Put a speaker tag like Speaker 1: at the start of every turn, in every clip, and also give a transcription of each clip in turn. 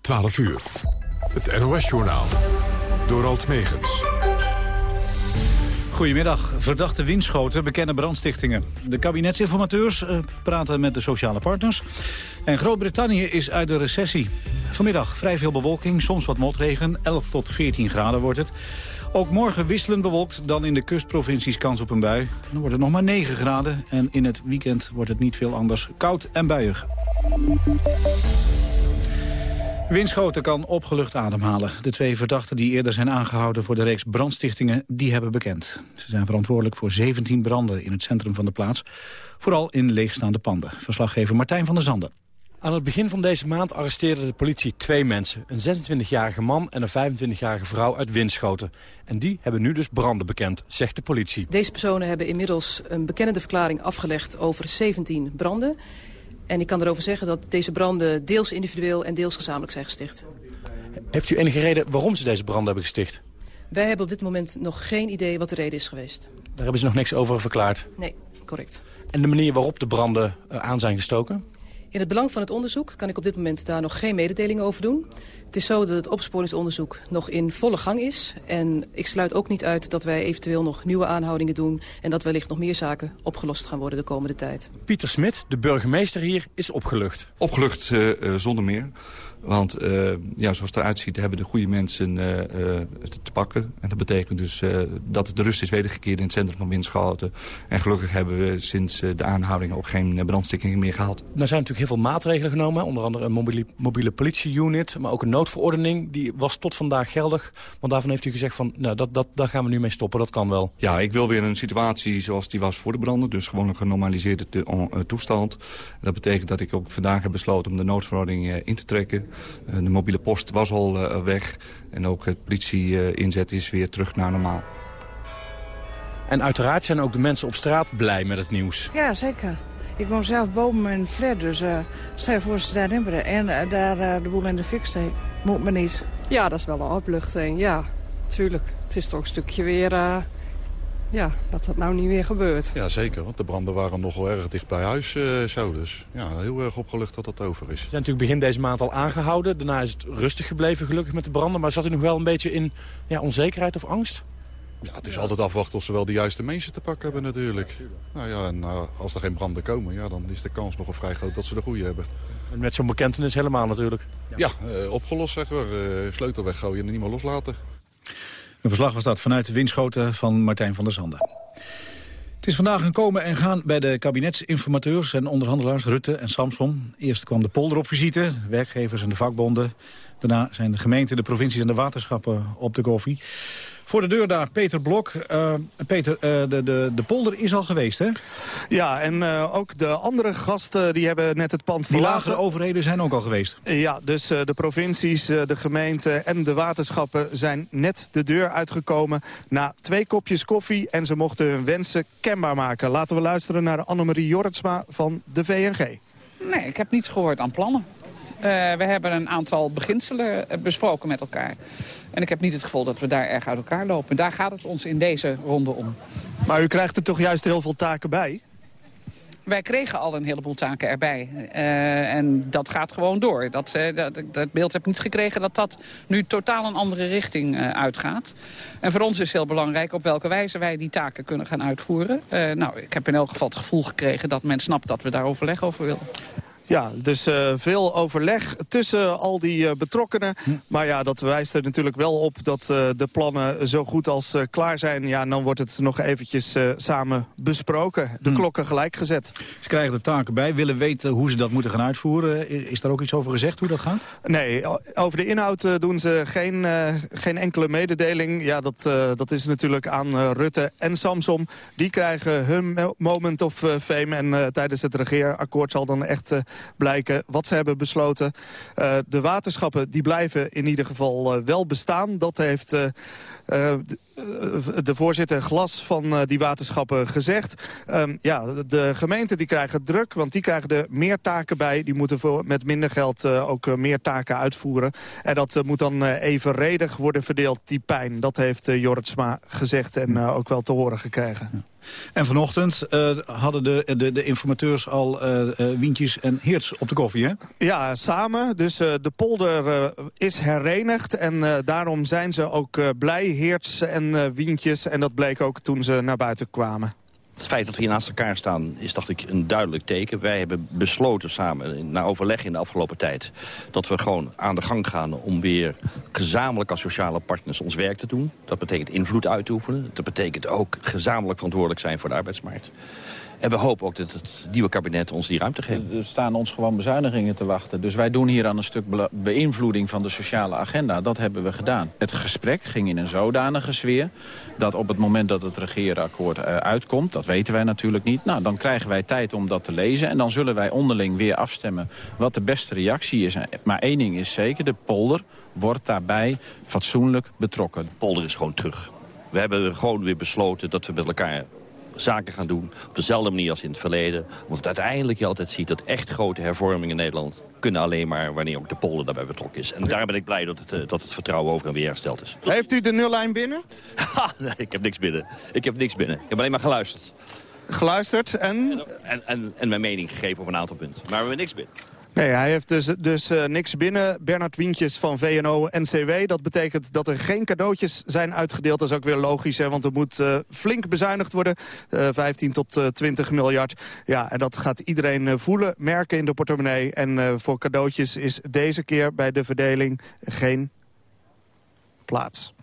Speaker 1: 12 uur. Het NOS-journaal. Door Alt Megens.
Speaker 2: Goedemiddag. Verdachte windschoten bekennen brandstichtingen. De kabinetsinformateurs uh, praten met de sociale partners. En Groot-Brittannië is uit de recessie. Vanmiddag vrij veel bewolking, soms wat motregen. 11 tot 14 graden wordt het. Ook morgen wisselend bewolkt, dan in de kustprovincies kans op een bui. Dan wordt het nog maar 9 graden en in het weekend wordt het niet veel anders. Koud en buiig. Winschoten kan opgelucht ademhalen. De twee verdachten die eerder zijn aangehouden voor de reeks brandstichtingen, die hebben bekend. Ze zijn verantwoordelijk voor 17 branden in het centrum van de plaats. Vooral in leegstaande panden. Verslaggever Martijn van der Zanden.
Speaker 3: Aan het begin van deze maand arresteerde de politie twee mensen. Een 26-jarige man en een 25-jarige vrouw uit Winschoten. En die hebben nu dus branden bekend, zegt de politie.
Speaker 4: Deze personen hebben inmiddels een bekennende verklaring afgelegd over 17 branden. En ik kan erover zeggen dat deze branden deels individueel en deels gezamenlijk zijn gesticht.
Speaker 3: Heeft u enige reden waarom ze deze branden hebben gesticht?
Speaker 4: Wij hebben op dit moment nog geen idee wat de reden is geweest.
Speaker 3: Daar hebben ze nog niks over verklaard?
Speaker 4: Nee, correct.
Speaker 3: En de manier waarop de branden eh, aan zijn gestoken?
Speaker 4: In het belang van het onderzoek kan ik op dit moment daar nog geen mededelingen over doen. Het is zo dat het opsporingsonderzoek nog in volle gang is. En ik sluit ook niet uit dat wij eventueel nog nieuwe aanhoudingen doen... en dat wellicht nog meer zaken opgelost gaan worden de komende tijd.
Speaker 3: Pieter Smit, de burgemeester hier, is opgelucht.
Speaker 5: Opgelucht uh, uh, zonder meer. Want uh, ja, zoals het eruit ziet hebben de goede mensen uh, uh, te pakken. En dat betekent dus dat de rust is wedergekeerd in het centrum van Winschoten. En gelukkig hebben we sinds de aanhouding ook geen brandstichtingen meer gehad.
Speaker 3: Er zijn natuurlijk heel veel maatregelen genomen. Onder andere een mobiele, mobiele politieunit, maar ook een noodverordening. Die was tot vandaag geldig. Want daarvan heeft u gezegd van, nou, dat, dat, daar gaan we nu mee stoppen. Dat kan wel.
Speaker 5: Ja, ik wil weer een situatie zoals die was voor de branden. Dus gewoon een genormaliseerde toestand. Dat betekent dat ik ook vandaag heb besloten om de noodverordening in te trekken. Eh, de mobiele post was al eh, weg. En ook het politie-inzet is weer terug naar normaal.
Speaker 3: En uiteraard zijn ook de mensen op straat blij met het nieuws.
Speaker 6: Ja, zeker. Ik woon zelf boven mijn flat, dus uh, stel je voor ze daar in en uh, daar uh, de boel in de fik. Moet me niet.
Speaker 7: Ja, dat is wel een opluchting, ja. Tuurlijk. Het is toch een stukje weer ja, dat dat nou niet weer gebeurt.
Speaker 8: Ja, zeker. Want de branden waren nog wel erg dicht bij huis uh, zo. Dus ja, heel erg opgelucht dat dat over is. Ze
Speaker 3: zijn natuurlijk begin deze maand al aangehouden. Daarna is het rustig gebleven gelukkig met de branden. Maar zat u nog wel een beetje in ja, onzekerheid of angst?
Speaker 8: Ja, het is altijd afwachten of ze wel de juiste mensen te pakken hebben natuurlijk. Nou ja, en uh, als er geen branden komen, ja, dan is de kans nog wel vrij groot dat ze de goede hebben.
Speaker 3: En met zo'n bekentenis helemaal natuurlijk.
Speaker 8: Ja, ja uh, opgelost zeggen we. sleutel weggooien en niet meer loslaten.
Speaker 2: Een verslag was dat vanuit de windschoten van Martijn van der Zanden. Het is vandaag een komen en gaan bij de kabinetsinformateurs en onderhandelaars Rutte en Samson. Eerst kwam de polder op visite, werkgevers en de vakbonden. Daarna zijn de gemeenten, de provincies en de waterschappen op de koffie. Voor de deur daar Peter Blok. Uh, Peter, uh, de, de, de polder is al geweest, hè?
Speaker 9: Ja, en uh, ook de andere gasten die hebben net het pand
Speaker 2: verlaten. Die lagere overheden zijn ook al geweest?
Speaker 9: Ja, dus de provincies, de gemeenten en de waterschappen zijn net de deur uitgekomen... na twee kopjes koffie en ze mochten hun wensen kenbaar maken. Laten we luisteren naar Annemarie Jorritsma van de VNG.
Speaker 10: Nee, ik heb niets gehoord aan plannen. Uh, we hebben een aantal beginselen besproken met elkaar. En ik heb niet het gevoel dat we daar erg uit elkaar lopen. Daar gaat het ons in deze ronde om.
Speaker 9: Maar u krijgt er toch juist heel veel taken bij?
Speaker 10: Wij kregen al een heleboel taken erbij. Uh, en dat gaat gewoon door. Dat, uh, dat, dat, beeld heb ik niet gekregen dat dat nu totaal een andere richting uh, uitgaat. En voor ons is heel belangrijk op welke wijze wij die taken kunnen gaan uitvoeren. nou, ik heb in elk geval het gevoel gekregen dat men snapt dat we daar overleg over willen.
Speaker 9: Ja, dus uh, veel overleg tussen al die uh, betrokkenen. Hm. Maar ja, dat wijst er natuurlijk wel op dat uh, de plannen zo goed als klaar zijn. Ja, dan wordt het nog eventjes samen besproken. De hm. klokken gelijk gezet.
Speaker 2: Ze krijgen de taken bij, willen weten hoe ze dat moeten gaan uitvoeren. Is daar ook iets over gezegd hoe dat gaat?
Speaker 9: Nee, over de inhoud doen ze geen, geen enkele mededeling. Ja, dat, dat is natuurlijk aan Rutte en Samsom. Die krijgen hun moment of fame. En tijdens het regeerakkoord zal dan echt blijken wat ze hebben besloten. Uh, de waterschappen die blijven in ieder geval uh, wel bestaan. Dat heeft uh, de voorzitter Glas van die waterschappen gezegd. Um, ja, de gemeenten die krijgen druk, want die krijgen er meer taken bij. Die moeten met minder geld ook meer taken uitvoeren. En dat moet dan evenredig worden verdeeld, die pijn. Dat heeft Jorritsma gezegd en ook wel te horen gekregen.
Speaker 2: En vanochtend uh, hadden de, de, de informateurs al uh, Wientjes en Heerts op de koffie, hè?
Speaker 9: Ja, samen. Dus de polder is herenigd. En daarom zijn ze ook blij, Heerts en Wientjes. En dat bleek ook toen ze naar buiten kwamen.
Speaker 11: Het feit dat we hier naast elkaar staan is, dacht ik, een duidelijk teken. Wij hebben besloten samen, na overleg in de afgelopen tijd... dat we gewoon aan de gang gaan om weer gezamenlijk als sociale partners ons werk te doen. Dat betekent invloed uit te oefenen. Dat betekent ook gezamenlijk verantwoordelijk zijn voor de arbeidsmarkt. En we hopen ook dat het nieuwe kabinet ons die ruimte geeft.
Speaker 12: Er staan ons gewoon bezuinigingen te wachten. Dus wij doen hier aan een stuk beïnvloeding van de sociale agenda. Dat hebben we gedaan. Het gesprek ging in een zodanige sfeer... dat op het moment dat het regeerakkoord uh, uitkomt... dat weten wij natuurlijk niet. Nou, dan krijgen wij tijd om dat te lezen. En dan zullen wij onderling weer afstemmen wat de beste reactie is. Maar één ding is zeker, de polder wordt daarbij fatsoenlijk betrokken. De
Speaker 11: polder is gewoon terug. We hebben gewoon weer besloten dat we met elkaar zaken gaan doen. Op dezelfde manier als in het verleden. Want uiteindelijk je altijd ziet dat echt grote hervormingen in Nederland... kunnen alleen maar wanneer ook de polder daarbij betrokken is. En daar ben ik blij dat het, eh, dat het vertrouwen over en weer hersteld is.
Speaker 9: Heeft u de nullijn binnen?
Speaker 11: nee, ik heb niks binnen. Ik heb niks binnen. Ik heb alleen maar geluisterd.
Speaker 9: Geluisterd en?
Speaker 11: En, en, en mijn mening gegeven over een aantal punten. Maar we hebben niks binnen.
Speaker 9: Nee, hij heeft dus, dus uh, niks binnen. Bernard Wientjes van VNO-NCW. Dat betekent dat er geen cadeautjes zijn uitgedeeld. Dat is ook weer logisch, hè, want er moet uh, flink bezuinigd worden. Uh, eh, 15 tot 20 miljard. Ja, en dat gaat iedereen voelen, merken in de portemonnee. En voor cadeautjes is deze keer bij de verdeling geen plaats.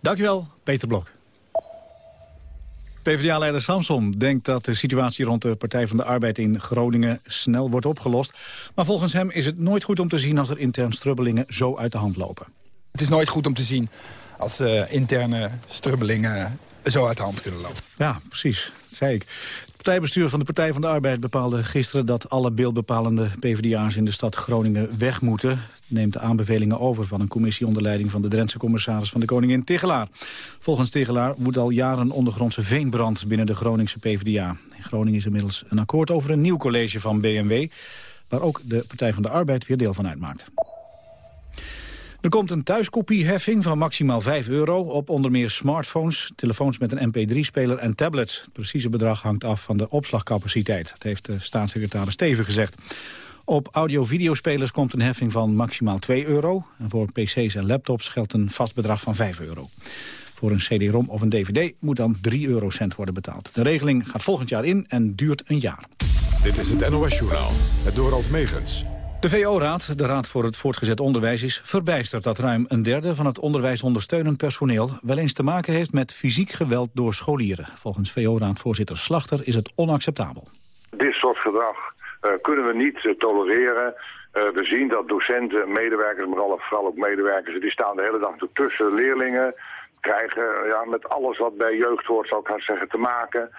Speaker 2: Dankjewel, Peter Blok. PvdA-leider Samson denkt dat de situatie rond de Partij van de Arbeid in Groningen snel wordt opgelost. Maar volgens hem is het nooit goed om te zien als er intern strubbelingen zo uit de hand lopen.
Speaker 13: Het is nooit goed om te zien als uh, interne strubbelingen zo uit de hand kunnen lopen.
Speaker 2: Ja, precies. Dat zei ik. Partijbestuur van de Partij van de Arbeid bepaalde gisteren... dat alle beeldbepalende PvdA's in de stad Groningen weg moeten. neemt de aanbevelingen over van een commissie onder leiding... van de Drentse commissaris van de Koningin Tigelaar. Volgens Tigelaar woedt al jaren ondergrondse veenbrand... binnen de Groningse PvdA. In Groningen is inmiddels een akkoord over een nieuw college van BMW... waar ook de Partij van de Arbeid weer deel van uitmaakt. Er komt een thuiskopieheffing van maximaal 5 euro op onder meer smartphones, telefoons met een mp3-speler en tablets. Het precieze bedrag hangt af van de opslagcapaciteit. Dat heeft de staatssecretaris Steven gezegd. Op audio-videospelers komt een heffing van maximaal 2 euro. En voor pc's en laptops geldt een vast bedrag van 5 euro. Voor een cd-rom of een dvd moet dan 3 eurocent worden betaald. De regeling gaat volgend jaar in en duurt een jaar.
Speaker 1: Dit is het NOS-journaal, het Dorald Megens.
Speaker 2: De VO-raad, de Raad voor het Voortgezet Onderwijs, is verbijsterd dat ruim een derde van het onderwijsondersteunend personeel wel eens te maken heeft met fysiek geweld door scholieren. Volgens VO-raadvoorzitter Slachter is het onacceptabel.
Speaker 14: Dit soort gedrag uh, kunnen we niet uh, tolereren. Uh, we zien dat docenten, medewerkers, maar vooral ook medewerkers, die staan de hele dag tussen leerlingen, krijgen ja, met alles wat bij jeugd hoort, zou ik gaan zeggen, te maken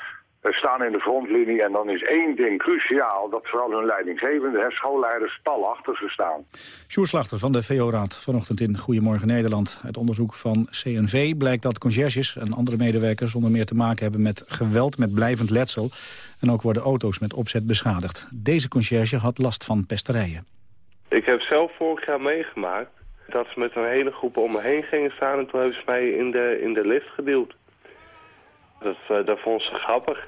Speaker 14: staan in de frontlinie. En dan is één ding cruciaal, dat vooral hun leidinggevende, hè, schoolleiders, pal achter ze staan.
Speaker 2: Sjoerd Slachter van de VO-raad, vanochtend in Goedemorgen Nederland. Uit onderzoek van CNV blijkt dat conciërges en andere medewerkers... zonder meer te maken hebben met geweld, met blijvend letsel. En ook worden auto's met opzet beschadigd. Deze conciërge had last van pesterijen.
Speaker 15: Ik heb zelf vorig jaar meegemaakt dat ze met een hele groep om me heen gingen staan... en toen hebben ze mij in de, in de lift geduwd. Dat, uh, dat vond ze grappig.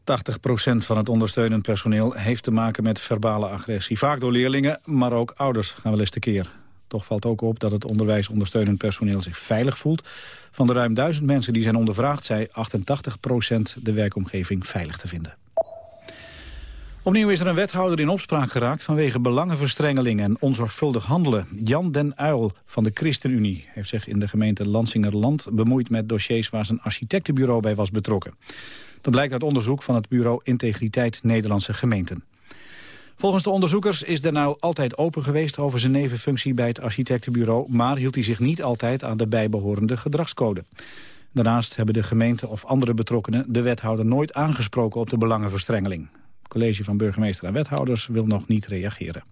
Speaker 2: 80% van het ondersteunend personeel heeft te maken met verbale agressie. Vaak door leerlingen, maar ook ouders gaan wel eens tekeer. Toch valt ook op dat het onderwijsondersteunend personeel zich veilig voelt. Van de ruim duizend mensen die zijn ondervraagd... zei 88% de werkomgeving veilig te vinden. Opnieuw is er een wethouder in opspraak geraakt vanwege belangenverstrengeling en onzorgvuldig handelen. Jan den Uil van de ChristenUnie heeft zich in de gemeente Lansingerland bemoeid met dossiers waar zijn architectenbureau bij was betrokken. Dat blijkt uit onderzoek van het bureau Integriteit Nederlandse Gemeenten. Volgens de onderzoekers is Den Uyl altijd open geweest over zijn nevenfunctie bij het architectenbureau, maar hield hij zich niet altijd aan de bijbehorende gedragscode. Daarnaast hebben de gemeente of andere betrokkenen de wethouder nooit aangesproken op de belangenverstrengeling college van burgemeester en wethouders wil nog niet reageren.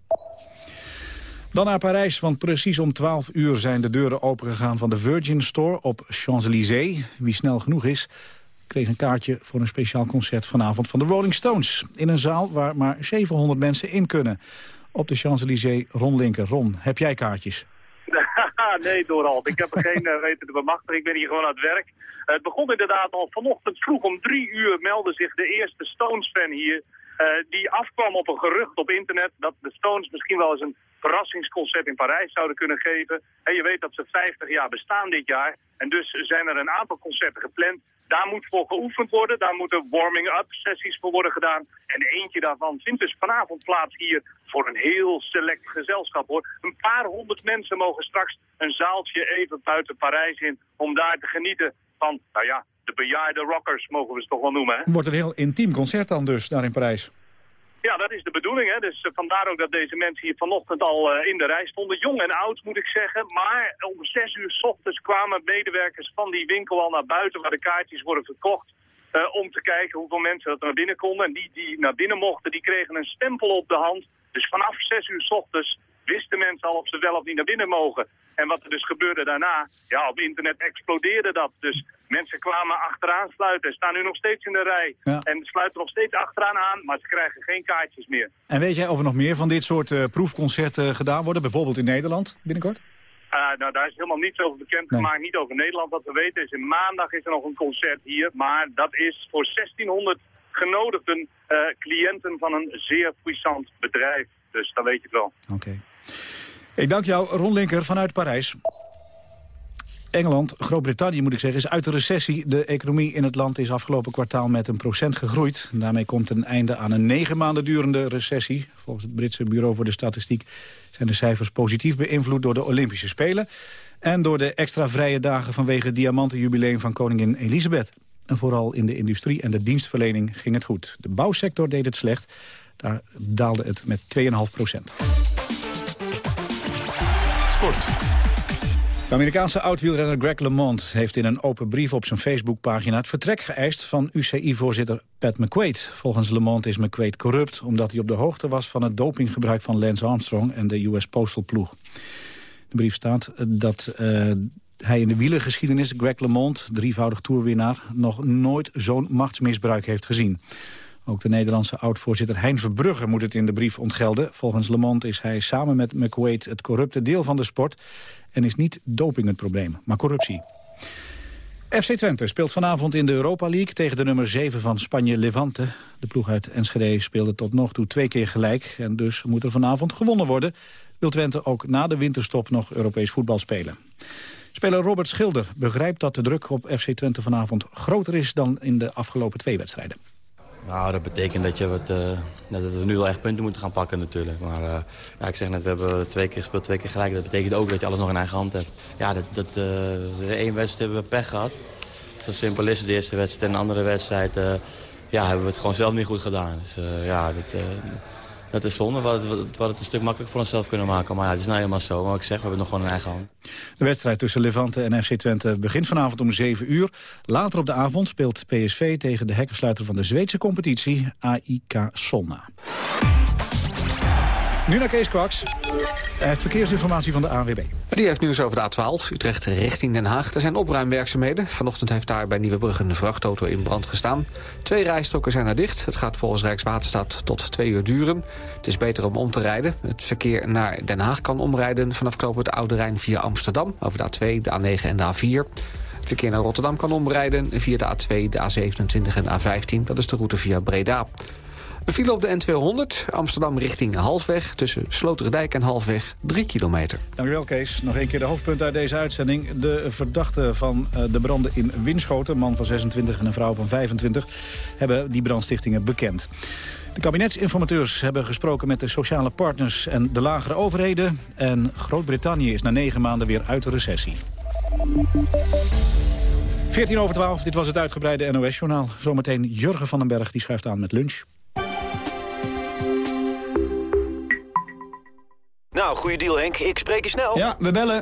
Speaker 2: Dan naar Parijs, want precies om 12 uur zijn de deuren opengegaan van de Virgin Store op Champs-Élysées. Wie snel genoeg is, kreeg een kaartje voor een speciaal concert vanavond van de Rolling Stones. In een zaal waar maar 700 mensen in kunnen. Op de Champs-Élysées, Ron Linker. Ron, heb jij kaartjes?
Speaker 16: nee, Dorald. Ik heb er geen uh, weten te bemachtigen. Ik ben hier gewoon aan het werk. het begon inderdaad al vanochtend vroeg om drie uur meldde zich de eerste Stones-fan hier. Die afkwam op een gerucht op internet dat de Stones misschien wel eens een verrassingsconcert in Parijs zouden kunnen geven. En je weet dat ze 50 jaar bestaan dit jaar. En dus zijn er een aantal concerten gepland. Daar moet voor geoefend worden. Daar moeten warming-up sessies voor worden gedaan. En eentje daarvan vindt dus vanavond plaats hier voor een heel select gezelschap. hoor. Een paar honderd mensen mogen straks een zaaltje even buiten Parijs in... om daar te genieten van, nou ja, de bejaarde rockers mogen we ze toch wel noemen. Hè?
Speaker 2: Wordt een heel intiem concert dan dus daar in Parijs?
Speaker 16: Ja, dat is de bedoeling. Hè. Dus uh, vandaar ook dat deze mensen hier vanochtend al uh, in de rij stonden. Jong en oud moet ik zeggen. Maar om zes uur s ochtends kwamen medewerkers van die winkel al naar buiten waar de kaartjes worden verkocht. Uh, om te kijken hoeveel mensen dat naar binnen konden. En die die naar binnen mochten, die kregen een stempel op de hand. Dus vanaf zes uur s ochtends wisten mensen al of ze wel of niet naar binnen mogen. En wat er dus gebeurde daarna, ja, op internet explodeerde dat. Dus mensen kwamen achteraan sluiten, staan nu nog steeds in de rij. En sluiten nog steeds achteraan aan, maar ze krijgen geen kaartjes meer.
Speaker 2: En weet jij of er nog meer van dit soort uh, proefconcerten gedaan worden? Bijvoorbeeld in Nederland binnenkort?
Speaker 16: Uh, nou, daar is helemaal niets over bekend gemaakt. Niet over Nederland. Wat we weten is, in maandag is er nog een concert hier. Maar dat is voor 1600 genodigden uh, cliënten van een zeer puissant bedrijf. Dus dan weet je het wel.
Speaker 2: Oké. Ik dank jou, Ron Linker, vanuit Parijs. Engeland, Groot-Brittannië moet ik zeggen, is uit de recessie. De economie in het land is afgelopen kwartaal met een procent gegroeid. Daarmee komt een einde aan een negen maanden durende recessie. Volgens het Britse Bureau voor de Statistiek zijn de cijfers positief beïnvloed door de Olympische Spelen. En door de extra vrije dagen vanwege het diamantenjubileum van koningin Elisabeth. En vooral in de industrie en de dienstverlening ging het goed. De bouwsector deed het slecht. Daar daalde het met 2,5 procent. De Amerikaanse oud-wielrenner Greg LeMond heeft in een open brief op zijn Facebookpagina het vertrek geëist van UCI-voorzitter Pat McQuaid. Volgens LeMond is McQuaid corrupt omdat hij op de hoogte was van het dopinggebruik van Lance Armstrong en de US Postal ploeg. De brief staat dat uh, hij in de wielergeschiedenis, Greg LeMond, drievoudig toerwinnaar, nog nooit zo'n machtsmisbruik heeft gezien. Ook de Nederlandse oud-voorzitter Hein Verbrugge moet het in de brief ontgelden. Volgens Le Monde is hij samen met McQuaid het corrupte deel van de sport... en is niet doping het probleem, maar corruptie. FC Twente speelt vanavond in de Europa League tegen de nummer 7 van Spanje Levante. De ploeg uit Enschede speelde tot nog toe twee keer gelijk... en dus moet er vanavond gewonnen worden. Wil Twente ook na de winterstop nog Europees voetbal spelen. Speler Robert Schilder begrijpt dat de druk op FC Twente vanavond groter is... dan in de afgelopen twee wedstrijden.
Speaker 17: Nou, dat betekent dat, je wat, uh, dat we nu wel echt punten moeten gaan pakken natuurlijk. Maar uh, ja, ik zeg net, we hebben twee keer gespeeld, twee keer gelijk. Dat betekent ook dat je alles nog in eigen hand hebt. Ja, dat, dat, uh, de ene wedstrijd hebben we pech gehad. Zo simpel is het de eerste wedstrijd. En de andere wedstrijd ja, hebben we het gewoon zelf niet goed gedaan. Dus ja, dat, dat is zonde. We hadden, het een stuk makkelijker voor onszelf kunnen maken. Maar ja, het is nou helemaal zo. Maar ik zeg, we hebben nog gewoon een eigen hand.
Speaker 2: De wedstrijd tussen Levante en FC Twente begint vanavond om 7 uur. Later op de avond speelt PSV tegen de hekkersluiter van de Zweedse competitie, AIK Solna. Nu naar Kees Kwaks. Heeft verkeersinformatie van de ANWB.
Speaker 18: Die heeft nieuws over de A12, Utrecht richting Den Haag. Er zijn opruimwerkzaamheden. Vanochtend heeft daar bij Nieuwebrug een vrachtauto in brand gestaan. Twee rijstroken zijn er dicht. Het gaat volgens Rijkswaterstaat tot twee uur duren. Het is beter om om te rijden. Het verkeer naar Den Haag kan omrijden vanaf het Oude Rijn via Amsterdam... over de A2, de A9 en de A4. Het verkeer naar Rotterdam kan omrijden via de A2, de A27 en de A15. Dat is de route via Breda. Een file op de N200, Amsterdam richting Halfweg... tussen Sloterdijk en Halfweg, 3 kilometer.
Speaker 2: Dankjewel, Kees. Nog een keer de hoofdpunt uit deze uitzending. De verdachten van eh, de branden in Winschoten, man van 26 en een vrouw van 25... hebben die brandstichtingen bekend. De kabinetsinformateurs hebben gesproken met de sociale partners en de lagere overheden. En Groot-Brittannië is na negen maanden weer uit de recessie. 14 over 12, dit was het uitgebreide NOS-journaal. Zometeen Jurgen van den Berg, die schuift aan met lunch.
Speaker 19: Nou, goede deal Henk. Ik spreek je snel.
Speaker 2: Ja, we bellen.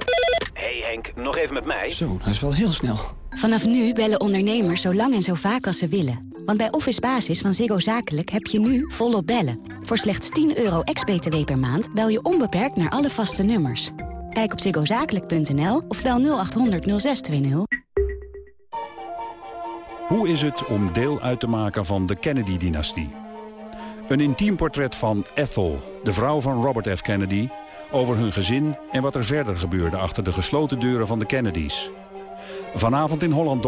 Speaker 19: hey Henk, nog even met mij.
Speaker 2: Zo, dat is wel heel snel.
Speaker 20: Vanaf nu bellen ondernemers zo lang en zo vaak als ze willen. Want bij Office Basis van Ziggo Zakelijk heb je nu volop bellen. Voor slechts 10 euro ex-BTW per maand bel je onbeperkt naar alle vaste nummers. Kijk op ziggozakelijk.nl of bel 0800 0620.
Speaker 21: Hoe is het om deel uit te maken van de Kennedy-dynastie? Een intiem portret van Ethel, de vrouw van Robert F. Kennedy over hun gezin en wat er verder gebeurde achter de gesloten deuren van de Kennedys. Vanavond in Holland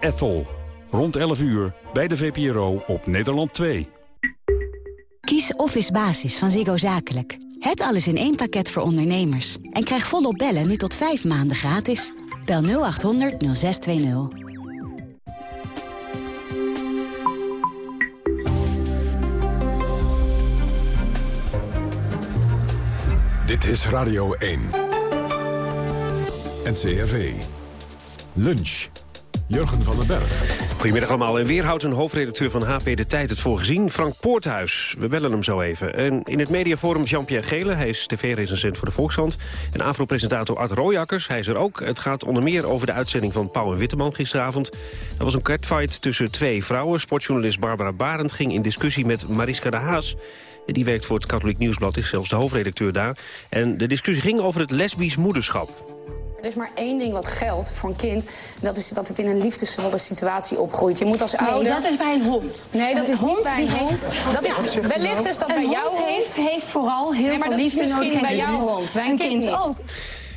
Speaker 21: Ethel. Rond 11 uur bij de VPRO op Nederland 2.
Speaker 20: Kies Office Basis van Ziggo Zakelijk. Het alles in één pakket voor ondernemers. En krijg volop bellen nu tot 5 maanden gratis. Bel 0800 0620.
Speaker 1: Dit is Radio 1. NCRV. Lunch. Jurgen van den Berg.
Speaker 22: Goedemiddag allemaal. En weer houdt een hoofdredacteur van HP De Tijd het voor gezien. Frank Poorthuis. We bellen hem zo even. En in het mediaforum Jean-Pierre Gele. Hij is tv-recensent voor de Volkshand. En AVRO-presentator Art Rooijakkers. Hij is er ook. Het gaat onder meer over de uitzending van Pauw en Witteman gisteravond. Er was een catfight tussen twee vrouwen. Sportjournalist Barbara Barend ging in discussie met Mariska de Haas. Die werkt voor het Katholiek Nieuwsblad, is zelfs de hoofdredacteur daar. En de discussie ging over het lesbisch moederschap.
Speaker 23: Er is maar één ding wat geldt voor een kind. En dat is dat het in een liefdesvolle situatie opgroeit. Je moet als
Speaker 24: Nee,
Speaker 23: ouder...
Speaker 24: dat is bij een hond.
Speaker 23: Nee, dat
Speaker 24: Een
Speaker 23: is
Speaker 24: hond
Speaker 23: niet bij een
Speaker 24: die
Speaker 23: hond.
Speaker 24: heeft-
Speaker 23: Dat is,
Speaker 24: Ja.
Speaker 23: wellicht is dat
Speaker 24: Een
Speaker 23: bij
Speaker 24: hond
Speaker 23: jou
Speaker 24: heeft, heeft vooral heel
Speaker 23: Nee, maar
Speaker 24: veel
Speaker 23: dat
Speaker 24: liefde nodig.
Speaker 23: bij
Speaker 24: en
Speaker 23: jouw hond, bij
Speaker 24: een
Speaker 23: een
Speaker 24: kind ook.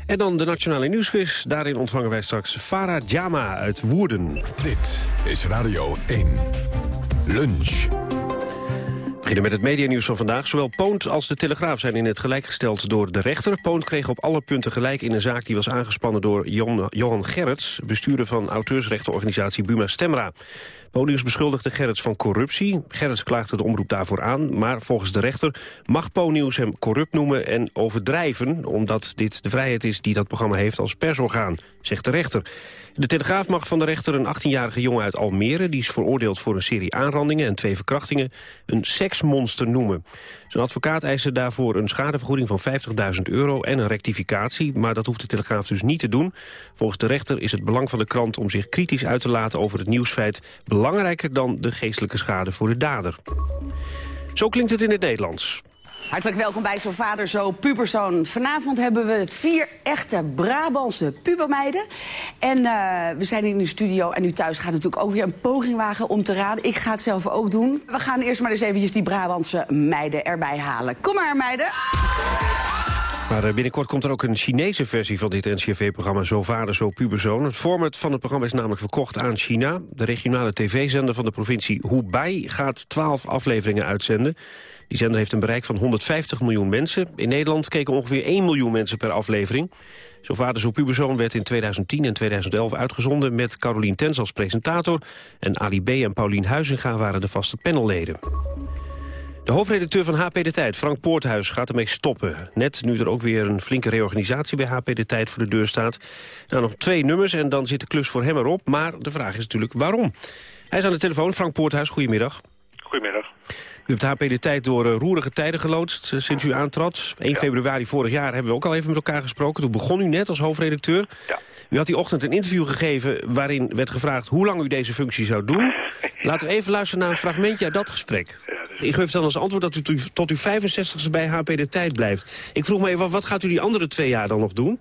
Speaker 22: En dan de Nationale Nieuwsquiz. Daarin ontvangen wij straks Farah Jama uit Woerden.
Speaker 1: Dit is Radio 1. Lunch.
Speaker 22: Beginnen met het medianieuws van vandaag. Zowel Poont als de Telegraaf zijn in het gelijk gesteld door de rechter. Poont kreeg op alle punten gelijk in een zaak die was aangespannen door Jon- Johan Gerrits... bestuurder van auteursrechtenorganisatie Buma Stemra. Ponius beschuldigde Gerrits van corruptie. Gerrits klaagde de omroep daarvoor aan, maar volgens de rechter... mag Ponius hem corrupt noemen en overdrijven... omdat dit de vrijheid is die dat programma heeft als persorgaan, zegt de rechter. De Telegraaf mag van de rechter een 18-jarige jongen uit Almere... die is veroordeeld voor een serie aanrandingen en twee verkrachtingen... een seksmonster noemen. Zijn advocaat eiste daarvoor een schadevergoeding van 50.000 euro... en een rectificatie, maar dat hoeft de Telegraaf dus niet te doen. Volgens de rechter is het belang van de krant om zich kritisch uit te laten... over het nieuwsfeit belangrijker dan de geestelijke schade voor de dader. Zo klinkt het in het Nederlands.
Speaker 25: Hartelijk welkom bij Zo Vader, Zo Puberzoon. Vanavond hebben we vier echte Brabantse pubermeiden. En eh, we zijn in de studio en u thuis gaat natuurlijk ook weer een poging wagen om te raden. Ik ga het zelf ook doen. We gaan eerst maar eens eventjes die Brabantse meiden erbij halen. Kom maar, meiden.
Speaker 22: Maar eh, binnenkort komt er ook een Chinese versie van dit NCRV-programma Zo Vader, Zo Puberzoon. Het format van het programma is namelijk verkocht aan China. De regionale tv-zender van de provincie Hubei gaat 12 afleveringen uitzenden. Die zender heeft een bereik van 150 miljoen mensen. In Nederland keken ongeveer 1 miljoen mensen per aflevering. Zo Vader, Zo Puberzoon werd in 2010 en 2011 uitgezonden... met Carolien Tens als presentator. En Ali B. en Paulien Huizinga waren de vaste panelleden. De hoofdredacteur van HP De Tijd, Frank Poorthuis, gaat ermee stoppen. Net nu er ook weer een flinke reorganisatie bij HP De Tijd voor de deur staat. Nou, nog twee nummers en dan zit de klus voor hem erop. Maar de vraag is natuurlijk waarom. Hij is aan de telefoon. Frank Poorthuis, goedemiddag.
Speaker 26: Goedemiddag.
Speaker 22: U hebt HP De Tijd door eh, roerige tijden geloodst eh, sinds u aantrad. 1 februari vorig jaar hebben we ook al even met elkaar gesproken. Toen begon u net als hoofdredacteur.
Speaker 26: Ja.
Speaker 22: U had die ochtend een interview gegeven waarin werd gevraagd hoe lang u deze functie zou doen. Laten we even luisteren naar een fragmentje uit dat gesprek. Ik geef dan als antwoord dat u tot- uw 65ste bij HP De Tijd blijft. Ik vroeg me even, af, wat gaat u die andere twee jaar dan nog doen?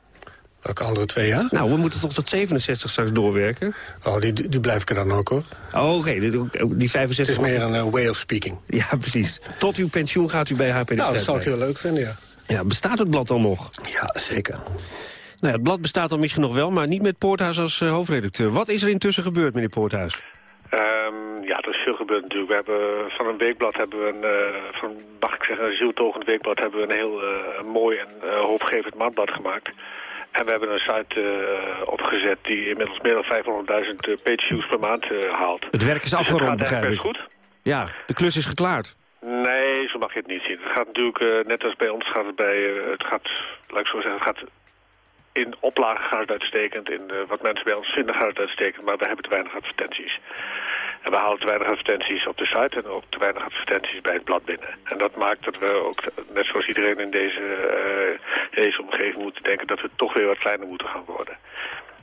Speaker 27: Welke andere twee jaar?
Speaker 22: Nou, we moeten toch tot 67 straks doorwerken?
Speaker 27: Oh, die, die blijf ik er dan ook hoor.
Speaker 22: Oh, oké, die, die 65...
Speaker 27: Het is meer een eh, way of speaking.
Speaker 22: Ja, precies. Tot uw pensioen gaat u bij HP De
Speaker 27: Nou, dat zou ik heel leuk vinden, ja.
Speaker 22: Ja, bestaat het blad dan nog?
Speaker 27: Ja, zeker.
Speaker 22: Nou, ja, het blad bestaat dan misschien nog wel, maar niet met Poorthuis als eh, hoofdredacteur. Wat is er intussen gebeurd, meneer Poorthuis?
Speaker 26: Ehm, ja, er is veel gebeurd natuurlijk. We hebben van een weekblad hebben we een, eh, van, mag ik zeggen, een zieltogend weekblad hebben we een heel eh, mooi en eh, hoopgevend maandblad gemaakt. En we hebben een site opgezet die inmiddels meer dan 500.000 eh, page views per maand haalt.
Speaker 22: Het werk is
Speaker 26: Dus
Speaker 22: afgerond, begrijp ik.
Speaker 26: best goed.
Speaker 22: Ja, de klus is geklaard.
Speaker 26: Nee, zo mag je het niet zien. Het gaat natuurlijk, net als bij ons gaat het bij, het gaat, laat ik zo zeggen, het gaat in oplagen gaat het uitstekend. In eh, wat mensen bij ons vinden gaat het uitstekend, maar we hebben te weinig advertenties. En we halen te weinig advertenties op de site en ook te weinig advertenties bij het blad binnen. En dat maakt dat we ook, net zoals iedereen in deze, eh, deze omgeving moeten denken, dat we toch weer wat kleiner moeten gaan worden.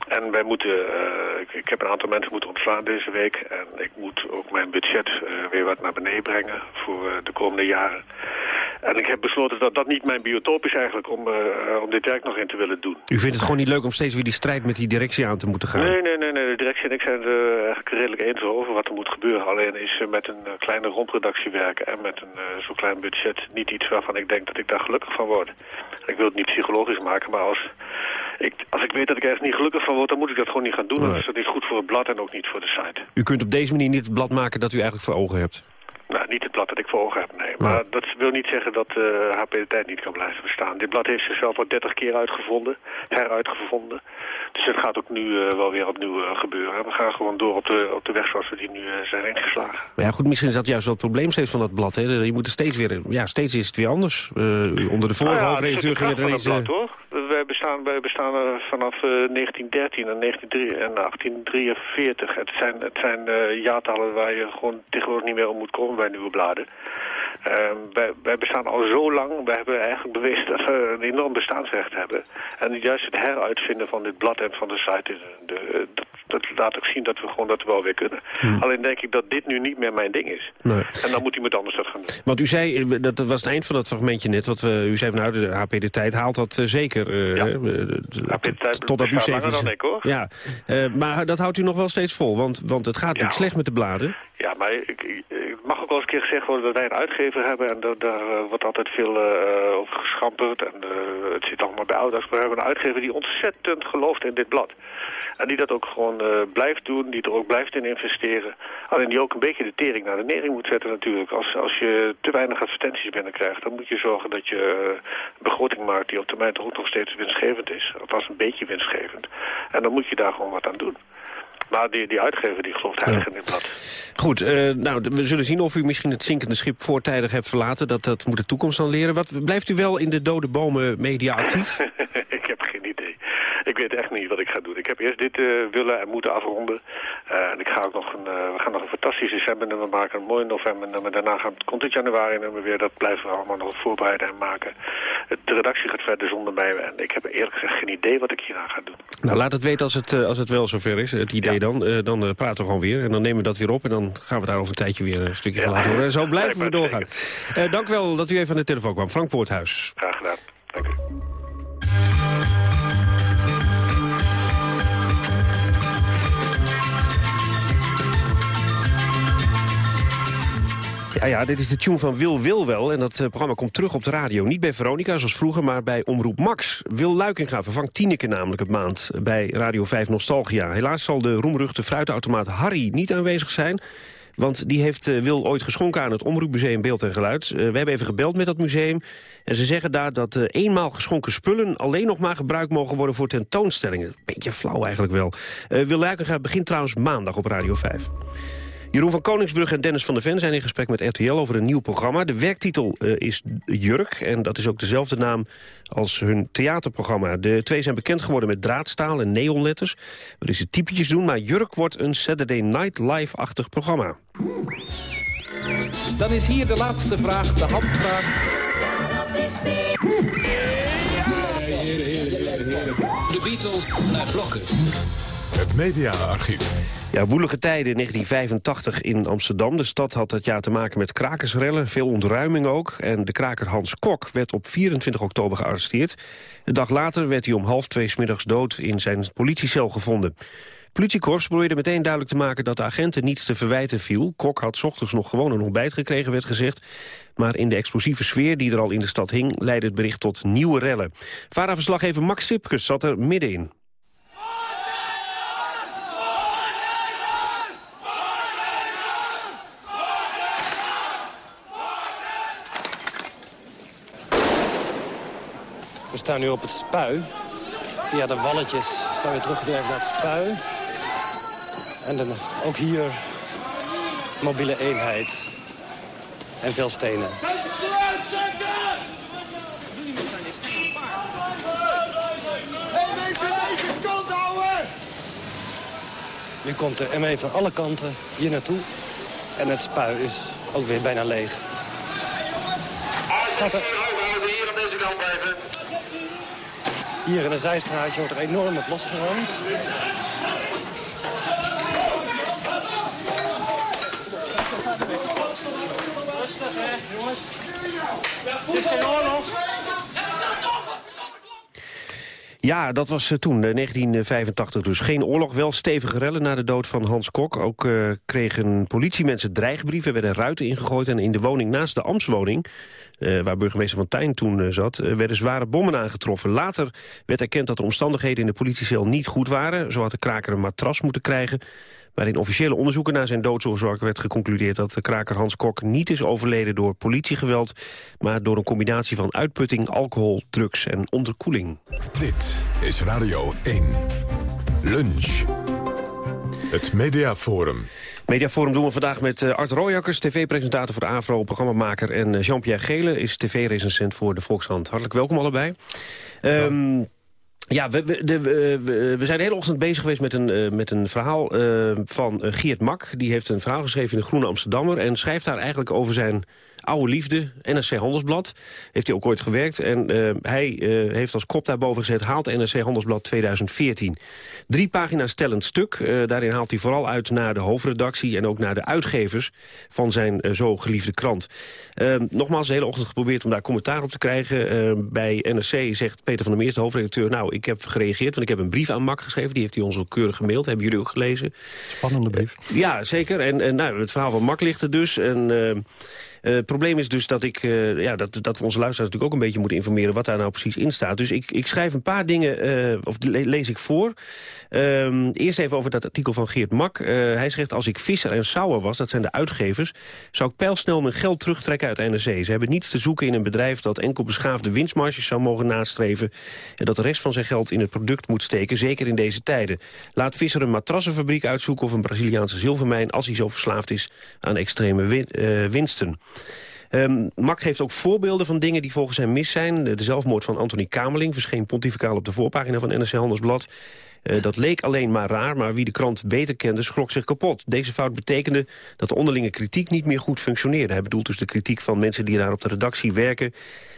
Speaker 26: En wij moeten, eh, ik, ik heb een aantal mensen moeten ontslaan deze week. En ik moet ook mijn budget eh, weer wat naar beneden brengen voor eh, de komende jaren. En ik heb besloten dat dat niet mijn biotoop is eigenlijk om, om dit werk nog in te willen doen.
Speaker 22: U vindt het gewoon niet leuk om steeds weer die strijd met die directie aan te moeten gaan?
Speaker 26: Nee, nee, nee. nee. De directie en ik zijn er eigenlijk redelijk eens over wat er moet gebeuren. Alleen is met een kleine rondredactie werken en met een zo klein budget niet iets waarvan ik denk dat ik daar gelukkig van word. Ik wil het niet psychologisch maken, maar als ik, als ik weet dat ik ergens niet gelukkig van word, dan moet ik dat gewoon niet gaan doen. Is dat niet goed voor het blad en ook niet voor de site.
Speaker 22: U kunt op deze manier niet het blad maken dat u eigenlijk voor ogen hebt?
Speaker 26: Nou, niet het blad dat ik voor ogen heb, nee. Maar dat wil niet zeggen dat uh, HP de tijd niet kan blijven bestaan. Dit blad heeft zichzelf al 30 keer uitgevonden, heruitgevonden. Dus het gaat ook nu uh, wel weer opnieuw uh, gebeuren. We gaan gewoon door op de, op de weg zoals we die nu zijn ingeslagen.
Speaker 22: Maar ja, goed, misschien is dat juist wel het probleem steeds van dat blad. Hè? Je moet er steeds weer, ja, steeds is het weer anders. onder de vorige
Speaker 26: nou ja,
Speaker 22: ging het
Speaker 26: ineens... Blad, hoor. Wij bestaan, wij bestaan vanaf 1913 en, 1943, en 1843. Het zijn, het zijn jaartallen waar je gewoon tegenwoordig niet meer om moet komen bij nieuwe bladen. Uh, wij, wij, bestaan al zo lang, we hebben eigenlijk bewezen dat we een enorm bestaansrecht hebben. En juist het heruitvinden van dit blad en van de site, de, dat, dat, laat ook zien dat we gewoon dat wel weer kunnen.
Speaker 22: Hmm.
Speaker 26: Alleen denk ik dat dit nu niet meer mijn ding is.
Speaker 22: Nee.
Speaker 26: En dan moet iemand anders dat gaan doen.
Speaker 22: Want u zei, eh, dat was het eind van dat fragmentje net, wat we, u zei van nou, de HP de Tijd haalt dat uh, zeker. Uh,
Speaker 26: ja. HP de Tijd tot dat u langer dan ik hoor.
Speaker 22: Ja, maar dat houdt u nog wel steeds vol, want, want het gaat natuurlijk slecht met de bladen.
Speaker 26: Ja, maar ik, ook wel eens een keer gezegd worden dat wij een uitgever hebben. En daar, daar uh, wordt altijd veel uh, over geschamperd. En het zit allemaal bij ouders. We hebben een uitgever die ontzettend gelooft in dit blad. En die dat ook gewoon blijft doen. Die er ook blijft in investeren. Alleen die ook een beetje de tering naar de nering moet zetten natuurlijk. Als, als je te weinig advertenties binnenkrijgt. Dan moet je zorgen dat je een begroting maakt die op termijn toch ook nog steeds winstgevend is. Althans een beetje winstgevend. En dan moet je daar gewoon wat aan doen. Maar die, die uitgever die gelooft heilig in dit blad.
Speaker 22: Goed, uh, nou, we zullen zien of u misschien het zinkende schip voortijdig hebt verlaten. Dat, dat moet de toekomst dan leren. Wat, blijft u wel in de dode bomen media actief?
Speaker 26: ik heb geen idee. Ik weet echt niet wat ik ga doen. Ik heb eerst dit uh, willen en moeten afronden. Uh, en ik ga ook nog een, we gaan nog een fantastisch decembernummer maken. Een mooi novembernummer. Daarna gaat, komt het januari nummer weer. Dat blijven we allemaal nog voorbereiden en maken. De redactie gaat verder zonder mij. En ik heb eerlijk gezegd geen idee wat ik hieraan ga doen.
Speaker 22: Nou, laat het weten als het, als het wel zover is. Het idee ja. Dan. Uh, dan uh, praten we gewoon weer. En dan nemen we dat weer op. En dan gaan we daar over een tijdje weer een stukje van laten horen. En zo blijven we doorgaan. Uh, dank wel dat u even aan de telefoon kwam. Frank Poorthuis.
Speaker 26: Graag gedaan. Dank u.
Speaker 22: Ja, ja, dit is de tune van Wil Wil wel. En dat uh, programma komt terug op de radio. Niet bij Veronica zoals vroeger, maar bij Omroep Max. Wil Luikinga vervangt Tineke namelijk het maand bij Radio 5 Nostalgia. Helaas zal de roemruchte fruitautomaat Harry niet aanwezig zijn. Want die heeft uh, Wil ooit geschonken aan het Omroepmuseum Beeld en Geluid. Uh, we hebben even gebeld met dat museum. En ze zeggen daar dat eenmaal geschonken spullen... alleen nog maar gebruikt mogen worden voor tentoonstellingen. Beetje flauw eigenlijk wel. Wil Luikinga begint trouwens maandag op Radio 5. Jeroen van Koningsbrug en Dennis van der Ven zijn in gesprek met RTL over een nieuw programma. De werktitel uh, is Jurk en dat is ook dezelfde naam als hun theaterprogramma. De twee zijn bekend geworden met draadstaal en neonletters, waarin ze typetjes doen. Maar Jurk wordt een Saturday Night Live-achtig programma.
Speaker 28: Dan is hier de laatste vraag, de handvraag.
Speaker 1: De Beatles naar blokken. Het mediaarchief.
Speaker 22: Ja, woelige tijden 1985 in Amsterdam. De stad had dat jaar te maken met krakersrellen, veel ontruiming ook. En de kraker Hans Kok werd op 24 oktober gearresteerd. Een dag later werd hij om half twee smiddags dood in zijn politiecel gevonden. Politiekorps probeerde meteen duidelijk te maken dat de agenten niets te verwijten viel. Kok had ochtends nog gewoon een ontbijt gekregen, werd gezegd. Maar in de explosieve sfeer die er al in de stad hing... leidde het bericht tot nieuwe rellen. VARA-verslaggever Max Sipkes zat er middenin.
Speaker 29: We staan nu op het spui. Via de walletjes zijn we teruggedreven naar het spui. En dan ook hier mobiele eenheid. En veel stenen. Nu komt de ME van alle kanten hier naartoe. En het spui is ook weer bijna leeg. Gaat er...
Speaker 30: Hier aan deze kant blijven.
Speaker 29: Hier in een zijstraatje wordt er enorm op losgeramd.
Speaker 30: Rustig hè, jongens.
Speaker 28: Dit is geen oorlog.
Speaker 22: Ja, dat was eh, toen, eh, 1985 dus. Geen oorlog, wel stevige rellen na de dood van Hans Kok. Ook eh, kregen politiemensen dreigbrieven, werden ruiten ingegooid... en in de woning naast de Amswoning, eh, waar burgemeester Van Tijn toen eh, zat... eh, werden zware bommen aangetroffen. Later werd erkend dat de omstandigheden in de politiecel niet goed waren. Zo had de kraker een matras moeten krijgen... Maar in officiële onderzoeken naar zijn doodsoorzaak werd geconcludeerd dat de kraker Hans Kok niet is overleden door politiegeweld, maar door een combinatie van uitputting, alcohol, drugs en onderkoeling.
Speaker 1: Dit is Radio 1. Lunch. Het Mediaforum.
Speaker 22: Mediaforum doen we vandaag met eh, Art Royakkers, tv-presentator voor de AVRO, programmamaker. En eh, Jean-Pierre Gele is tv-recensent voor de Volkshand. Hartelijk welkom allebei. Ehm, ja, we, we, de- we- we- zijn de hele ochtend bezig geweest met een, eh, met een verhaal eh, van eh, Geert Mak. Die heeft een verhaal geschreven in de Groene Amsterdammer... en schrijft daar eigenlijk over zijn oude liefde, NRC Handelsblad. Heeft hij ook ooit gewerkt. En eh, hij eh, heeft als kop daarboven gezet... haalt NRC Handelsblad 2014. Drie pagina's tellend stuk. Eh, daarin haalt hij vooral uit naar de hoofdredactie... en ook naar de uitgevers van zijn zo geliefde krant. Eh, nogmaals, de hele ochtend geprobeerd om daar commentaar op te krijgen. Eh, bij NRC zegt Peter van der Meers, de hoofdredacteur... nou, ik heb gereageerd, want ik heb een brief aan Mak geschreven. Die heeft hij ons ook keurig gemaild. Hebben jullie ook gelezen?
Speaker 27: Spannende brief.
Speaker 22: Ja, zeker. En, en nou, het verhaal van Mak ligt er dus. En, eh, het probleem is dus dat, ik, eh, ja, dat, dat we onze luisteraars natuurlijk ook een beetje moeten informeren... wat daar nou precies in staat. Dus ik, ik schrijf een paar dingen, eh, of le- lees ik voor. Ehm, eerst even over dat artikel van Geert Mak. Hij zegt, als ik Visser en Sauer was, dat zijn de uitgevers... zou ik pijlsnel mijn geld terugtrekken uit NRC. Ze hebben niets te zoeken in een bedrijf dat enkel beschaafde winstmarges zou mogen nastreven... en dat de rest van zijn geld in het product moet steken, zeker in deze tijden. Laat Visser een matrassenfabriek uitzoeken of een Braziliaanse zilvermijn... als hij zo verslaafd is aan extreme win- winsten. Ehm Mak geeft ook voorbeelden van dingen die volgens hem mis zijn. De, zelfmoord van Anthony Kamerling verscheen pontificaal op de voorpagina van NRC Handelsblad. Eh, dat leek alleen maar raar, maar wie de krant beter kende schrok zich kapot. Deze fout betekende dat de onderlinge kritiek niet meer goed functioneerde. Hij bedoelt dus de kritiek van mensen die daar op de redactie werken.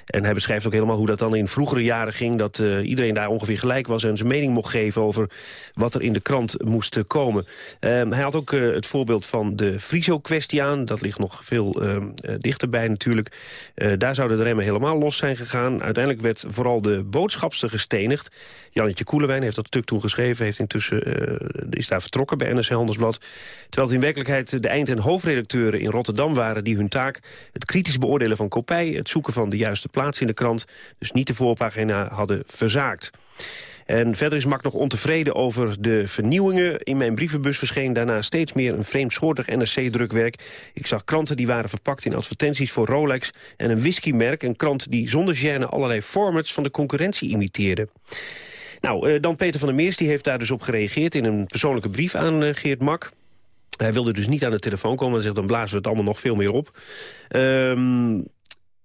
Speaker 22: En hij beschrijft ook helemaal hoe dat dan in vroegere jaren ging... dat eh, iedereen daar ongeveer gelijk was en zijn mening mocht geven... over wat er in de krant moest komen. Ehm, hij had ook eh, het voorbeeld van de Friso-kwestie aan. Dat ligt nog veel ehm, eh, dichterbij natuurlijk. Daar zouden de remmen helemaal los zijn gegaan. Uiteindelijk werd vooral de boodschapster gestenigd. Jannetje Koelewijn heeft dat stuk toen geschreven... Heeft intussen, eh, is daar vertrokken bij NRC Handelsblad. Terwijl het in werkelijkheid de eind- en hoofdredacteuren in Rotterdam waren... die hun taak het kritisch beoordelen van kopij... het zoeken van de juiste plaats in de krant... dus niet de voorpagina hadden verzaakt. En verder is Mak nog ontevreden over de vernieuwingen. In mijn brievenbus verscheen daarna steeds meer een vreemdsoortig NRC-drukwerk. Ik zag kranten die waren verpakt in advertenties voor Rolex... en een whiskymerk, een krant die zonder gêne allerlei formats van de concurrentie imiteerde. Nou, eh, dan Peter van der Meers, die heeft daar dus op gereageerd... in een persoonlijke brief aan eh, Geert Mak. Hij wilde dus niet aan de telefoon komen. Hij zegt, dan blazen we het allemaal nog veel meer op. Eh,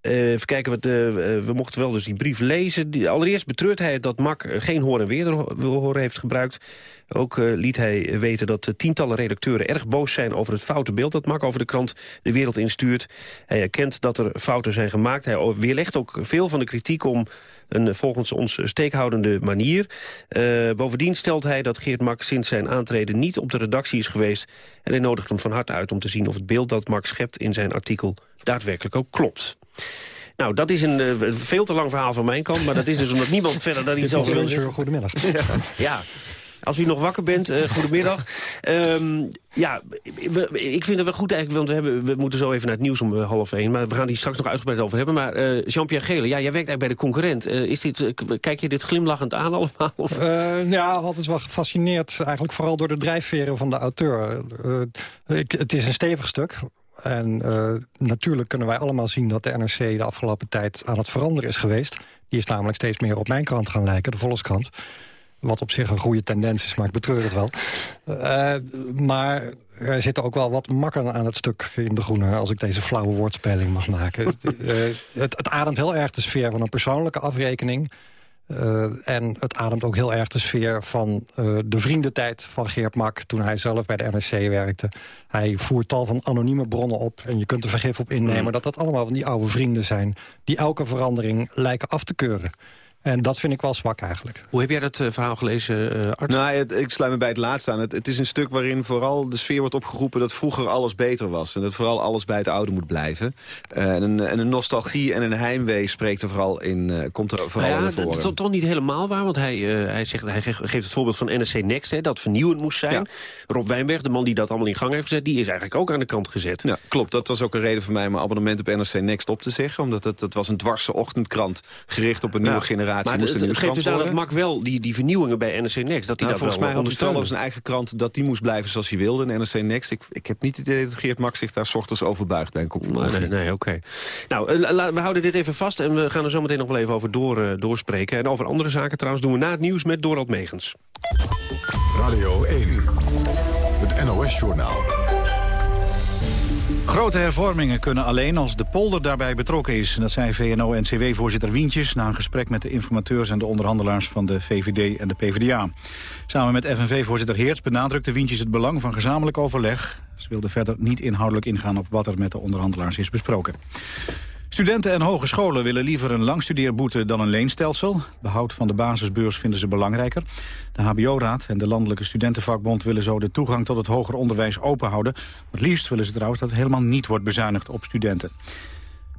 Speaker 22: even kijken, wat, we mochten wel dus die brief lezen. Die, allereerst betreurt hij dat Mak geen hoor en weer horen heeft gebruikt. Ook liet hij weten dat tientallen redacteuren erg boos zijn... over het foute beeld dat Mak over de krant de wereld instuurt. Hij erkent dat er fouten zijn gemaakt. Hij weerlegt ook veel van de kritiek om een eh, volgens ons steekhoudende manier. Eh, bovendien stelt hij dat Geert Mak sinds zijn aantreden niet op de redactie is geweest. En hij nodigt hem van harte uit om te zien of het beeld dat Mak schept in zijn artikel daadwerkelijk ook klopt. Nou, dat is een eh, veel te lang verhaal van mijn kant... maar dat is dus omdat niemand verder dan iets over wil zeggen.
Speaker 27: Goedemiddag.
Speaker 22: Ja, als u nog wakker bent, eh, goedemiddag. Ehm, ja, ik vind het wel goed eigenlijk, want we, hebben, we moeten zo even naar het nieuws om eh, half één. Maar we gaan hier straks nog uitgebreid over hebben. Maar eh, Jean-Pierre Gele, ja, jij werkt eigenlijk bij de concurrent. Is dit, kijk je dit glimlachend aan allemaal? Of?
Speaker 27: Ja, altijd wel gefascineerd. Eigenlijk vooral door de drijfveren van de auteur. Ik, het is een stevig stuk. En natuurlijk kunnen wij allemaal zien dat de NRC de afgelopen tijd aan het veranderen is geweest. Die is namelijk steeds meer op mijn krant gaan lijken, de Volkskrant. Wat op zich een goede tendens is, maar ik betreur het wel. Eh, maar er zitten ook wel wat makken aan het stuk in De Groene... als ik deze flauwe woordspeling mag maken. Eh, het, het ademt heel erg de sfeer van een persoonlijke afrekening... Uh, en het ademt ook heel erg de sfeer van uh, de vriendentijd van Geert Mak... toen hij zelf bij de NRC werkte. Hij voert tal van anonieme bronnen op... en je kunt er vergif op innemen mm. dat dat allemaal van die oude vrienden zijn... die elke verandering lijken af te keuren. En dat vind ik wel zwak eigenlijk.
Speaker 22: Hoe heb jij dat uh, verhaal gelezen, uh, Arts?
Speaker 31: Nou, het, ik sluit me bij het laatste aan. Het, het, is een stuk waarin vooral de sfeer wordt opgeroepen... dat vroeger alles beter was. En dat vooral alles bij het oude moet blijven. Uh, en, een, en, een, nostalgie en een heimwee spreekt er vooral in, komt er vooral
Speaker 22: nou ja,
Speaker 31: in voor.
Speaker 22: Dat is toch niet helemaal waar, want hij, hij, zegt, hij geeft het voorbeeld van NSC Next... Hè, dat vernieuwend moest zijn. Ja. Rob Wijnberg, de man die dat allemaal in gang heeft gezet... die is eigenlijk ook aan de kant gezet.
Speaker 31: Ja, klopt. Dat was ook een reden voor mij mijn abonnement op NRC Next op te zeggen. Omdat het, het was een dwarse ochtendkrant gericht op een nieuwe generatie.
Speaker 22: Maar
Speaker 31: moest
Speaker 22: het,
Speaker 31: een
Speaker 22: het geeft dus aan dat Mark wel die, die vernieuwingen bij NRC Next... dat hij
Speaker 31: nou,
Speaker 22: dat
Speaker 31: volgens
Speaker 22: wel
Speaker 31: mij had hij wel zijn eigen krant... dat die moest blijven zoals hij wilde, in NRC Next. Ik, ik heb niet het idee dat Geert Mak zich daar s ochtends over buigt bij een kop
Speaker 22: Nee, nee, nee oké. Nou, la, we houden dit even vast en we gaan er zo meteen nog wel even over door, uh, doorspreken. En over andere zaken trouwens doen we na het nieuws met Dorald Megens.
Speaker 1: Radio 1, het NOS-journaal.
Speaker 2: Grote hervormingen kunnen alleen als de polder daarbij betrokken is. Dat zei VNO-NCW-voorzitter Wientjes... na een gesprek met de informateurs en de onderhandelaars van de VVD en de PvdA. Samen met FNV-voorzitter Heerts benadrukte Wientjes het belang van gezamenlijk overleg. Ze wilde verder niet inhoudelijk ingaan op wat er met de onderhandelaars is besproken. Studenten en hogescholen willen liever een langstudeerboete dan een leenstelsel. Behoud van de basisbeurs vinden ze belangrijker. De HBO-raad en de Landelijke Studentenvakbond willen zo de toegang tot het hoger onderwijs openhouden. Het liefst willen ze trouwens dat het helemaal niet wordt bezuinigd op studenten.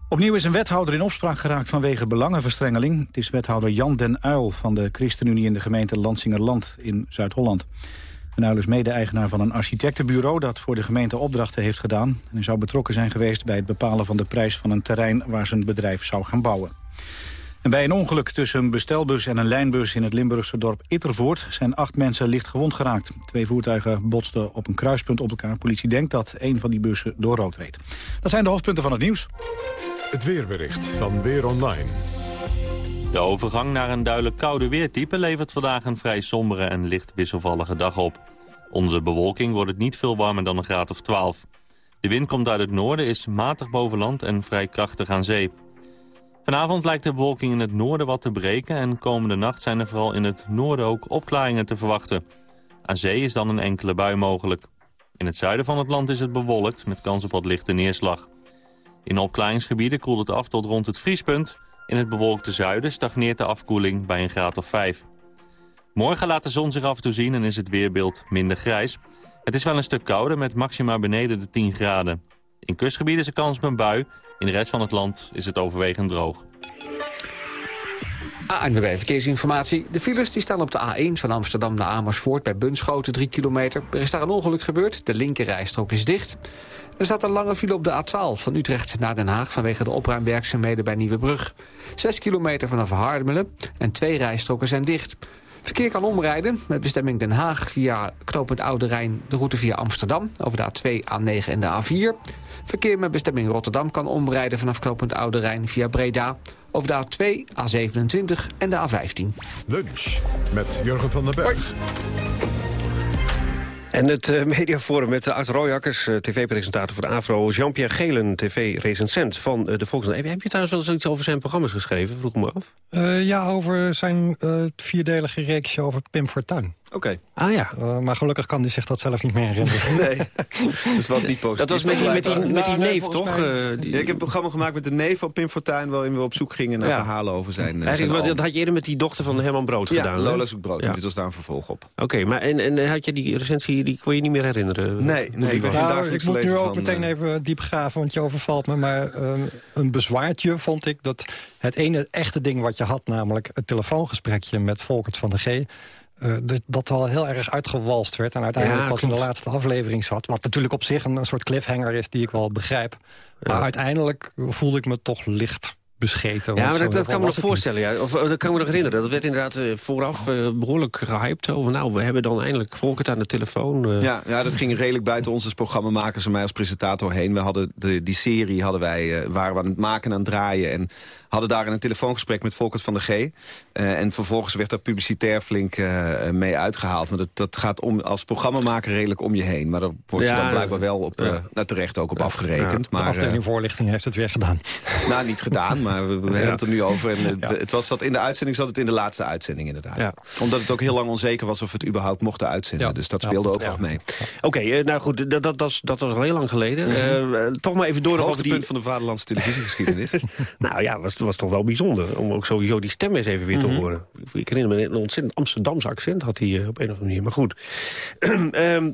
Speaker 2: Opnieuw is een wethouder in opspraak geraakt vanwege belangenverstrengeling. Het is wethouder Jan den Uil van de ChristenUnie in de gemeente Lansingerland in Zuid-Holland. Uil is mede-eigenaar van een architectenbureau dat voor de gemeente opdrachten heeft gedaan. En zou betrokken zijn geweest bij het bepalen van de prijs van een terrein waar zijn bedrijf zou gaan bouwen. En bij een ongeluk tussen een bestelbus en een lijnbus in het Limburgse dorp Ittervoort zijn acht mensen licht gewond geraakt. Twee voertuigen botsten op een kruispunt op elkaar. Politie denkt dat een van die bussen door rood. Dat zijn de hoofdpunten van het nieuws.
Speaker 1: Het weerbericht van Weer Online.
Speaker 32: De overgang naar een duidelijk koude weertype levert vandaag een vrij sombere en licht wisselvallige dag op. Onder de bewolking wordt het niet veel warmer dan een graad of 12. De wind komt uit het noorden, is matig boven land en vrij krachtig aan zee. Vanavond lijkt de bewolking in het noorden wat te breken... en komende nacht zijn er vooral in het noorden ook opklaringen te verwachten. Aan zee is dan een enkele bui mogelijk. In het zuiden van het land is het bewolkt, met kans op wat lichte neerslag. In opklaringsgebieden koelt het af tot rond het vriespunt... In het bewolkte zuiden stagneert de afkoeling bij een graad of 5. Morgen laat de zon zich af en toe zien en is het weerbeeld minder grijs. Het is wel een stuk kouder met maxima beneden de 10 graden. In kustgebieden is er kans op een bui. In de rest van het land is het overwegend droog.
Speaker 18: ANWB Verkeersinformatie. De files die staan op de A1 van Amsterdam naar Amersfoort... bij Bunschoten 3 kilometer. Er is daar een ongeluk gebeurd. De linkerrijstrook is dicht. Er staat een lange file op de A12 van Utrecht naar Den Haag... vanwege de opruimwerkzaamheden bij Nieuwebrug. 6 kilometer vanaf Hardmelen en twee rijstroken zijn dicht. Verkeer kan omrijden met bestemming Den Haag via knooppunt Oude Rijn... de route via Amsterdam over de A2, A9 en de A4. Verkeer met bestemming Rotterdam kan omrijden vanaf knooppunt Oude Rijn via Breda... over de A2, A27 en de A15.
Speaker 1: Lunch met Jurgen van den Berg.
Speaker 22: En het uh, mediaforum met Art Royakkers, uh, tv-presentator voor de AVRO... Jean-Pierre Gelen, tv-recensent van uh, de Volkskrant. Heb, heb je trouwens wel eens iets over zijn programma's geschreven? Vroeg me af.
Speaker 27: ja, over zijn vierdelige reeksje over Pim Fortuyn.
Speaker 31: Oké. Okay.
Speaker 22: Ah ja.
Speaker 27: Uh, maar gelukkig kan hij zich dat zelf niet meer herinneren.
Speaker 31: nee, dus het was niet positief.
Speaker 22: Dat was met die, met die, met die
Speaker 31: nou,
Speaker 22: neef,
Speaker 31: nee,
Speaker 22: toch?
Speaker 31: Mij,
Speaker 22: uh, die...
Speaker 31: ja, ik heb een programma gemaakt met de neef van Pim Fortuyn... waarin we op zoek gingen naar
Speaker 22: ja.
Speaker 31: verhalen over zijn... Uh,
Speaker 22: Eigenlijk,
Speaker 31: zijn
Speaker 22: dat had je eerder met die dochter van Herman Brood
Speaker 31: ja,
Speaker 22: gedaan.
Speaker 31: Lola zoekt brood. Dit was daar een vervolg op.
Speaker 22: Oké, okay, maar en, en had je die recensie, die kon je niet meer herinneren?
Speaker 31: Nee, nee ik,
Speaker 27: nou, ik moet nu ook van, meteen even diep graven, want je overvalt me. Maar um, een bezwaartje vond ik dat het ene echte ding wat je had... namelijk het telefoongesprekje met Volkert van de G... Uh, dat, dat wel heel erg uitgewalst werd. En uiteindelijk
Speaker 22: ja,
Speaker 31: dus
Speaker 27: pas in de laatste aflevering zat. Wat natuurlijk op zich een, een soort cliffhanger is die ik wel begrijp. Ja. Maar uiteindelijk voelde ik me toch licht bescheten.
Speaker 22: Ja, maar dat, kan me nog voorstellen. Ja. Of dat kan me nog herinneren. Dat werd inderdaad uh, vooraf uh, behoorlijk gehyped. Over, nou, we hebben dan eindelijk Volkert aan de telefoon. Uh.
Speaker 31: Ja, ja, dat ging redelijk buiten ons als programmamakers en mij als presentator heen. We hadden de, die serie hadden wij, uh, waren we aan het maken, aan het draaien. En hadden daar een telefoongesprek met Volkert van de G. Uh, en vervolgens werd daar publicitair flink uh, mee uitgehaald. Maar dat, dat gaat om, als programmamaker redelijk om je heen. Maar daar wordt ja, je dan blijkbaar wel op, ja. nou, terecht ook op afgerekend. Maar,
Speaker 27: de afdeling voorlichting heeft het weer gedaan.
Speaker 31: Nou, niet gedaan, maar we, we hebben het er nu over. En het, het was dat in de uitzending zat het in de laatste uitzending inderdaad. Omdat het ook heel lang onzeker was of het überhaupt mochten uitzenden. Dus dat speelde ook nog mee.
Speaker 22: Oké, okay, nou goed, dat, dat, was, dat was al heel lang geleden. -hmm. toch maar even door over die...
Speaker 31: punt van de vaderlandse televisiegeschiedenis.
Speaker 22: nou ja, was, was toch wel bijzonder. Om ook sowieso die stem eens even weer te horen. Ik herinner me een ontzettend Amsterdamse accent had hij op een of andere manier. Maar goed. Ehm,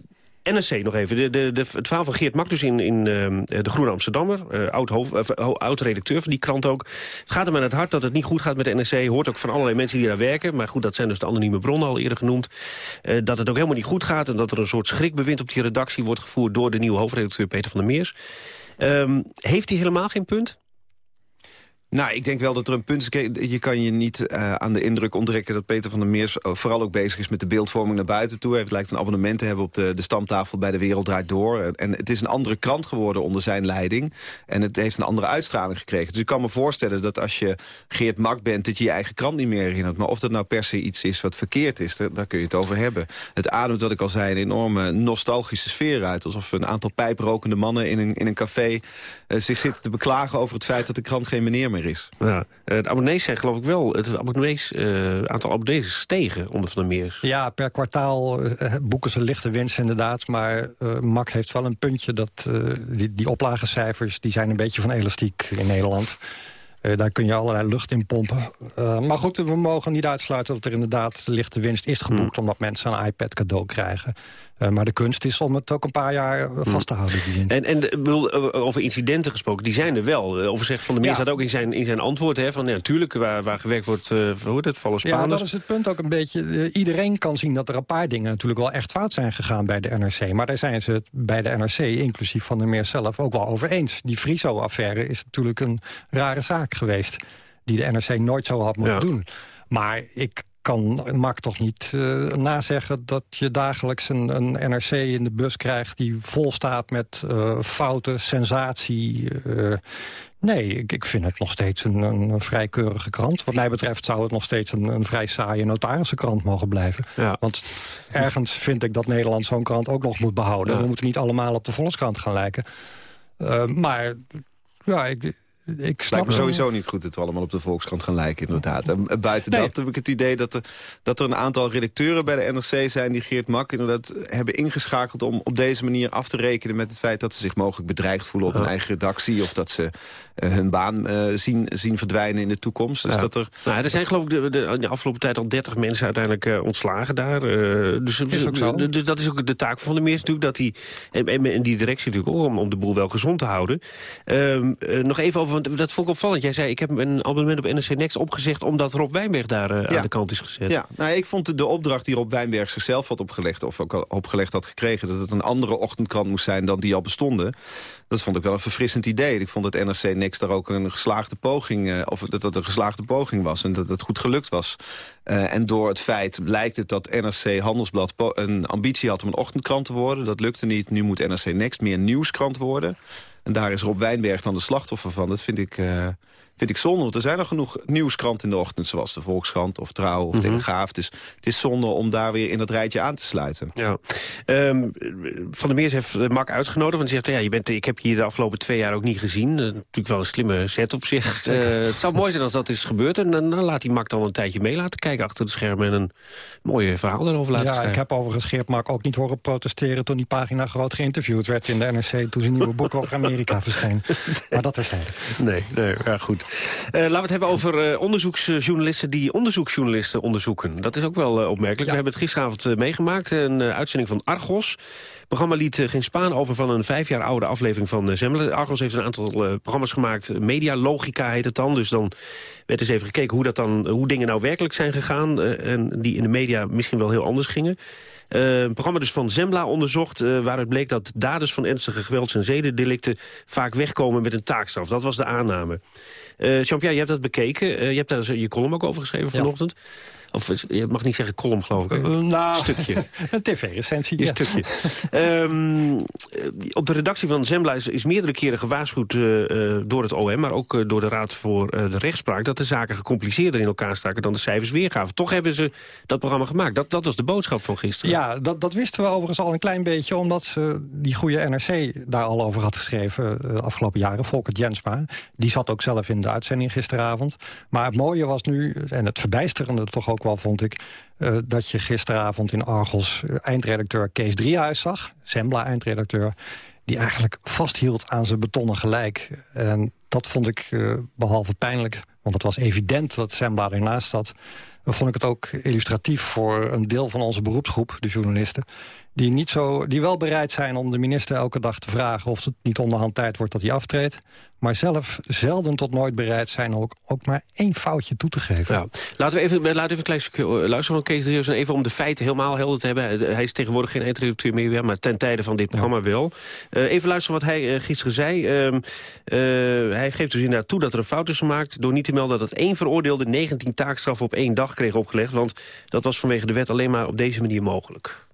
Speaker 22: NRC nog even. De, de, de, het verhaal van Geert Mak dus in, in uh, de Groene Amsterdammer. Uh, oud, hoofd, uh, oud redacteur van die krant ook. Het gaat hem aan het hart dat het niet goed gaat met de NRC. Hoort ook van allerlei mensen die daar werken. Maar goed, dat zijn dus de anonieme bronnen al eerder genoemd. dat het ook helemaal niet goed gaat. En dat er een soort schrikbewind op die redactie wordt gevoerd... door de nieuwe hoofdredacteur Peter van der Meers. Um, heeft hij helemaal geen punt?
Speaker 31: Nou, ik denk wel dat er een punt is. Je kan je niet uh, aan de indruk onttrekken dat Peter van der Meers... vooral ook bezig is met de beeldvorming naar buiten toe. Hij lijkt een abonnement te hebben op de, de stamtafel bij De Wereld Draait Door. En het is een andere krant geworden onder zijn leiding. En het heeft een andere uitstraling gekregen. Dus ik kan me voorstellen dat als je Geert Mak bent... dat je je eigen krant niet meer herinnert. Maar of dat nou per se iets is wat verkeerd is, daar, daar kun je het over hebben. Het ademt, wat ik al zei, een enorme nostalgische sfeer uit. Alsof een aantal pijprokende mannen in een, in een café... Uh, zich zitten te beklagen over het feit dat de krant geen meneer meer is.
Speaker 22: Ja, het abonnees zijn geloof ik wel... het abonnees, uh, aantal abonnees is gestegen onder Van der Meers.
Speaker 27: Ja, per kwartaal boeken ze lichte winst inderdaad. Maar uh, MAC heeft wel een puntje dat die, die oplagecijfers... die zijn een beetje van elastiek in Nederland... Uh, daar kun je allerlei lucht in pompen. Uh, maar goed, we mogen niet uitsluiten dat er inderdaad lichte winst is geboekt... omdat mensen een iPad cadeau krijgen. Uh, maar de kunst is om het ook een paar jaar vast te houden. Die
Speaker 22: en, en bedoel, over incidenten gesproken, die zijn er wel. Over zegt Van der Meer staat ook in zijn, in zijn antwoord... Hè, van ja, natuurlijk, waar, waar gewerkt wordt, uh, het, vallen Spaanders.
Speaker 27: Ja, dat is het punt ook een beetje. iedereen kan zien dat er een paar dingen natuurlijk wel echt fout zijn gegaan bij de NRC. Maar daar zijn ze het bij de NRC, inclusief Van der Meer zelf, ook wel over eens. Die Friso-affaire is natuurlijk een rare zaak geweest... die de NRC nooit zo had moeten ja. doen. Maar ik kan Mak toch niet uh, nazeggen dat je dagelijks een, een, NRC in de bus krijgt... die vol staat met uh, fouten, sensatie. Uh, nee, ik, ik, vind het nog steeds een, een, vrij keurige krant. Wat mij betreft zou het nog steeds een, een vrij saaie notarissenkrant mogen blijven.
Speaker 22: Ja.
Speaker 27: Want ergens vind ik dat Nederland zo'n krant ook nog moet behouden. Ja. We moeten niet allemaal op de Volkskrant gaan lijken. maar ja, ik, ik snap
Speaker 31: Lijkt me sowieso niet goed dat we allemaal op de Volkskrant gaan lijken, inderdaad. En buiten nee. dat heb ik het idee dat er, dat er een aantal redacteuren bij de NRC zijn... die Geert Mak inderdaad hebben ingeschakeld om op deze manier af te rekenen... met het feit dat ze zich mogelijk bedreigd voelen op hun eigen redactie... of dat ze hun baan uh, zien, zien verdwijnen in de toekomst. Dus
Speaker 22: ja.
Speaker 31: dat er,
Speaker 22: nou, er zijn geloof ik de, de, de afgelopen tijd al 30 mensen uiteindelijk uh, ontslagen daar. dus,
Speaker 27: is ook zo.
Speaker 22: dus dat is ook de taak van de meest natuurlijk. Dat die, en, en die directie natuurlijk ook om, om de boel wel gezond te houden. Um, nog even over, want dat vond ik opvallend. Jij zei, ik heb een abonnement op NRC Next opgezegd... omdat Rob Wijnberg daar uh, ja. aan de kant is gezet.
Speaker 31: Ja, nou, ik vond de opdracht die Rob Wijnberg zichzelf had opgelegd... of ook al opgelegd had gekregen... dat het een andere ochtendkrant moest zijn dan die al bestonden... dat vond ik wel een verfrissend idee. Ik vond dat NRC Next daar ook een geslaagde poging... Uh, of dat dat een geslaagde poging was en dat het goed gelukt was. Uh, en door het feit blijkt het dat NRC Handelsblad een ambitie had... om een ochtendkrant te worden. Dat lukte niet. Nu moet NRC Next meer nieuwskrant worden... En daar is Rob Wijnberg dan de slachtoffer van. Dat vind ik, uh, vind ik zonde. Want er zijn nog genoeg nieuwskranten in de ochtend... zoals de Volkskrant of Trouw of mm -hmm. Telegraaf. Dus het is zonde om daar weer in dat rijtje aan te sluiten.
Speaker 22: Ja. Um, van der Meers heeft Mak uitgenodigd. Want hij zegt, ja, je bent, ik heb je hier de afgelopen twee jaar ook niet gezien. Uh, natuurlijk wel een slimme set op zich. Uh, het zou mooi zijn als dat is gebeurd. En dan, dan laat die Mak dan een tijdje mee laten kijken achter de schermen... en een mooie verhaal daarover laten
Speaker 27: ja,
Speaker 22: schrijven.
Speaker 27: ik heb overigens Geert Mak ook niet horen protesteren... toen die pagina groot geïnterviewd werd in de NRC... toen zijn nieuwe boek over Amerika verscheen. Maar dat is hij.
Speaker 22: Nee, nee ja, goed. Uh, laten we het hebben over uh, onderzoeksjournalisten die onderzoeksjournalisten onderzoeken. Dat is ook wel uh, opmerkelijk. Ja. We hebben het gisteravond meegemaakt. Een uitzending van Argos. Het programma liet geen spaan over van een vijf jaar oude aflevering van Zemmelen. Argos heeft een aantal programma's gemaakt. Medialogica heet het dan. Dus dan werd eens even gekeken hoe, dat dan, hoe dingen nou werkelijk zijn gegaan. en die in de media misschien wel heel anders gingen. Uh, een programma dus van Zembla onderzocht... Uh, waaruit bleek dat daders van ernstige gewelds- en zedendelicten... vaak wegkomen met een taakstraf. Dat was de aanname. Uh, Jean-Pierre, je hebt dat bekeken. je hebt daar je column ook over geschreven vanochtend. Ja. Of je mag niet zeggen column, geloof ik.
Speaker 27: Uh, nou,
Speaker 22: stukje.
Speaker 27: Een tv-recensie,
Speaker 22: ja. stukje. um, op de redactie van Zembla is, is meerdere keren gewaarschuwd uh, door het OM... maar ook door de Raad voor de Rechtspraak... dat de zaken gecompliceerder in elkaar staken dan de cijfers weergaven. Toch hebben ze dat programma gemaakt. Dat, dat was de boodschap van gisteren.
Speaker 27: Ja, dat, dat wisten we overigens al een klein beetje... omdat ze die goede NRC daar al over had geschreven de afgelopen jaren. Volker Jensma. Die zat ook zelf in de uitzending gisteravond. Maar het mooie was nu, en het verbijsterende toch ook wel, vond ik... Uh, dat je gisteravond in Argos eindredacteur Kees Driehuis zag. Zembla eindredacteur. Die eigenlijk vasthield aan zijn betonnen gelijk. En dat vond ik uh, behalve pijnlijk want het was evident dat Sembla ernaast zat... vond ik het ook illustratief voor een deel van onze beroepsgroep, de journalisten die, niet zo, die wel bereid zijn om de minister elke dag te vragen... of het niet onderhand tijd wordt dat hij aftreedt... maar zelf zelden tot nooit bereid zijn ook, ook maar één foutje toe te geven.
Speaker 22: Ja. Laten, we even, laten we even een klein stukje eh, luisteren van Kees Drius... even om de feiten helemaal helder te hebben. Hij is tegenwoordig geen eindredacteur meer, maar ten tijde van dit programma wel. Uh, even luisteren wat hij uh, gisteren zei. Uh, hij geeft dus inderdaad toe dat er een fout is gemaakt... door niet te melden dat één veroordeelde 19 taakstraffen op één dag kreeg opgelegd. Want dat was vanwege de wet alleen maar op deze manier mogelijk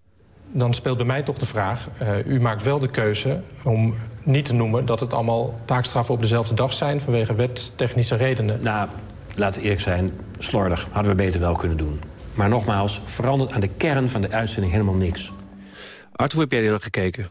Speaker 33: dan speelt bij mij toch de vraag... Uh, u maakt wel de keuze om niet te noemen... dat het allemaal taakstraffen op dezelfde dag zijn... vanwege wettechnische redenen.
Speaker 34: Nou, laat eerlijk zijn, slordig. Hadden we beter wel kunnen doen. Maar nogmaals, verandert aan de kern van de uitzending helemaal niks.
Speaker 22: Arthur, hoe heb jij er nog gekeken?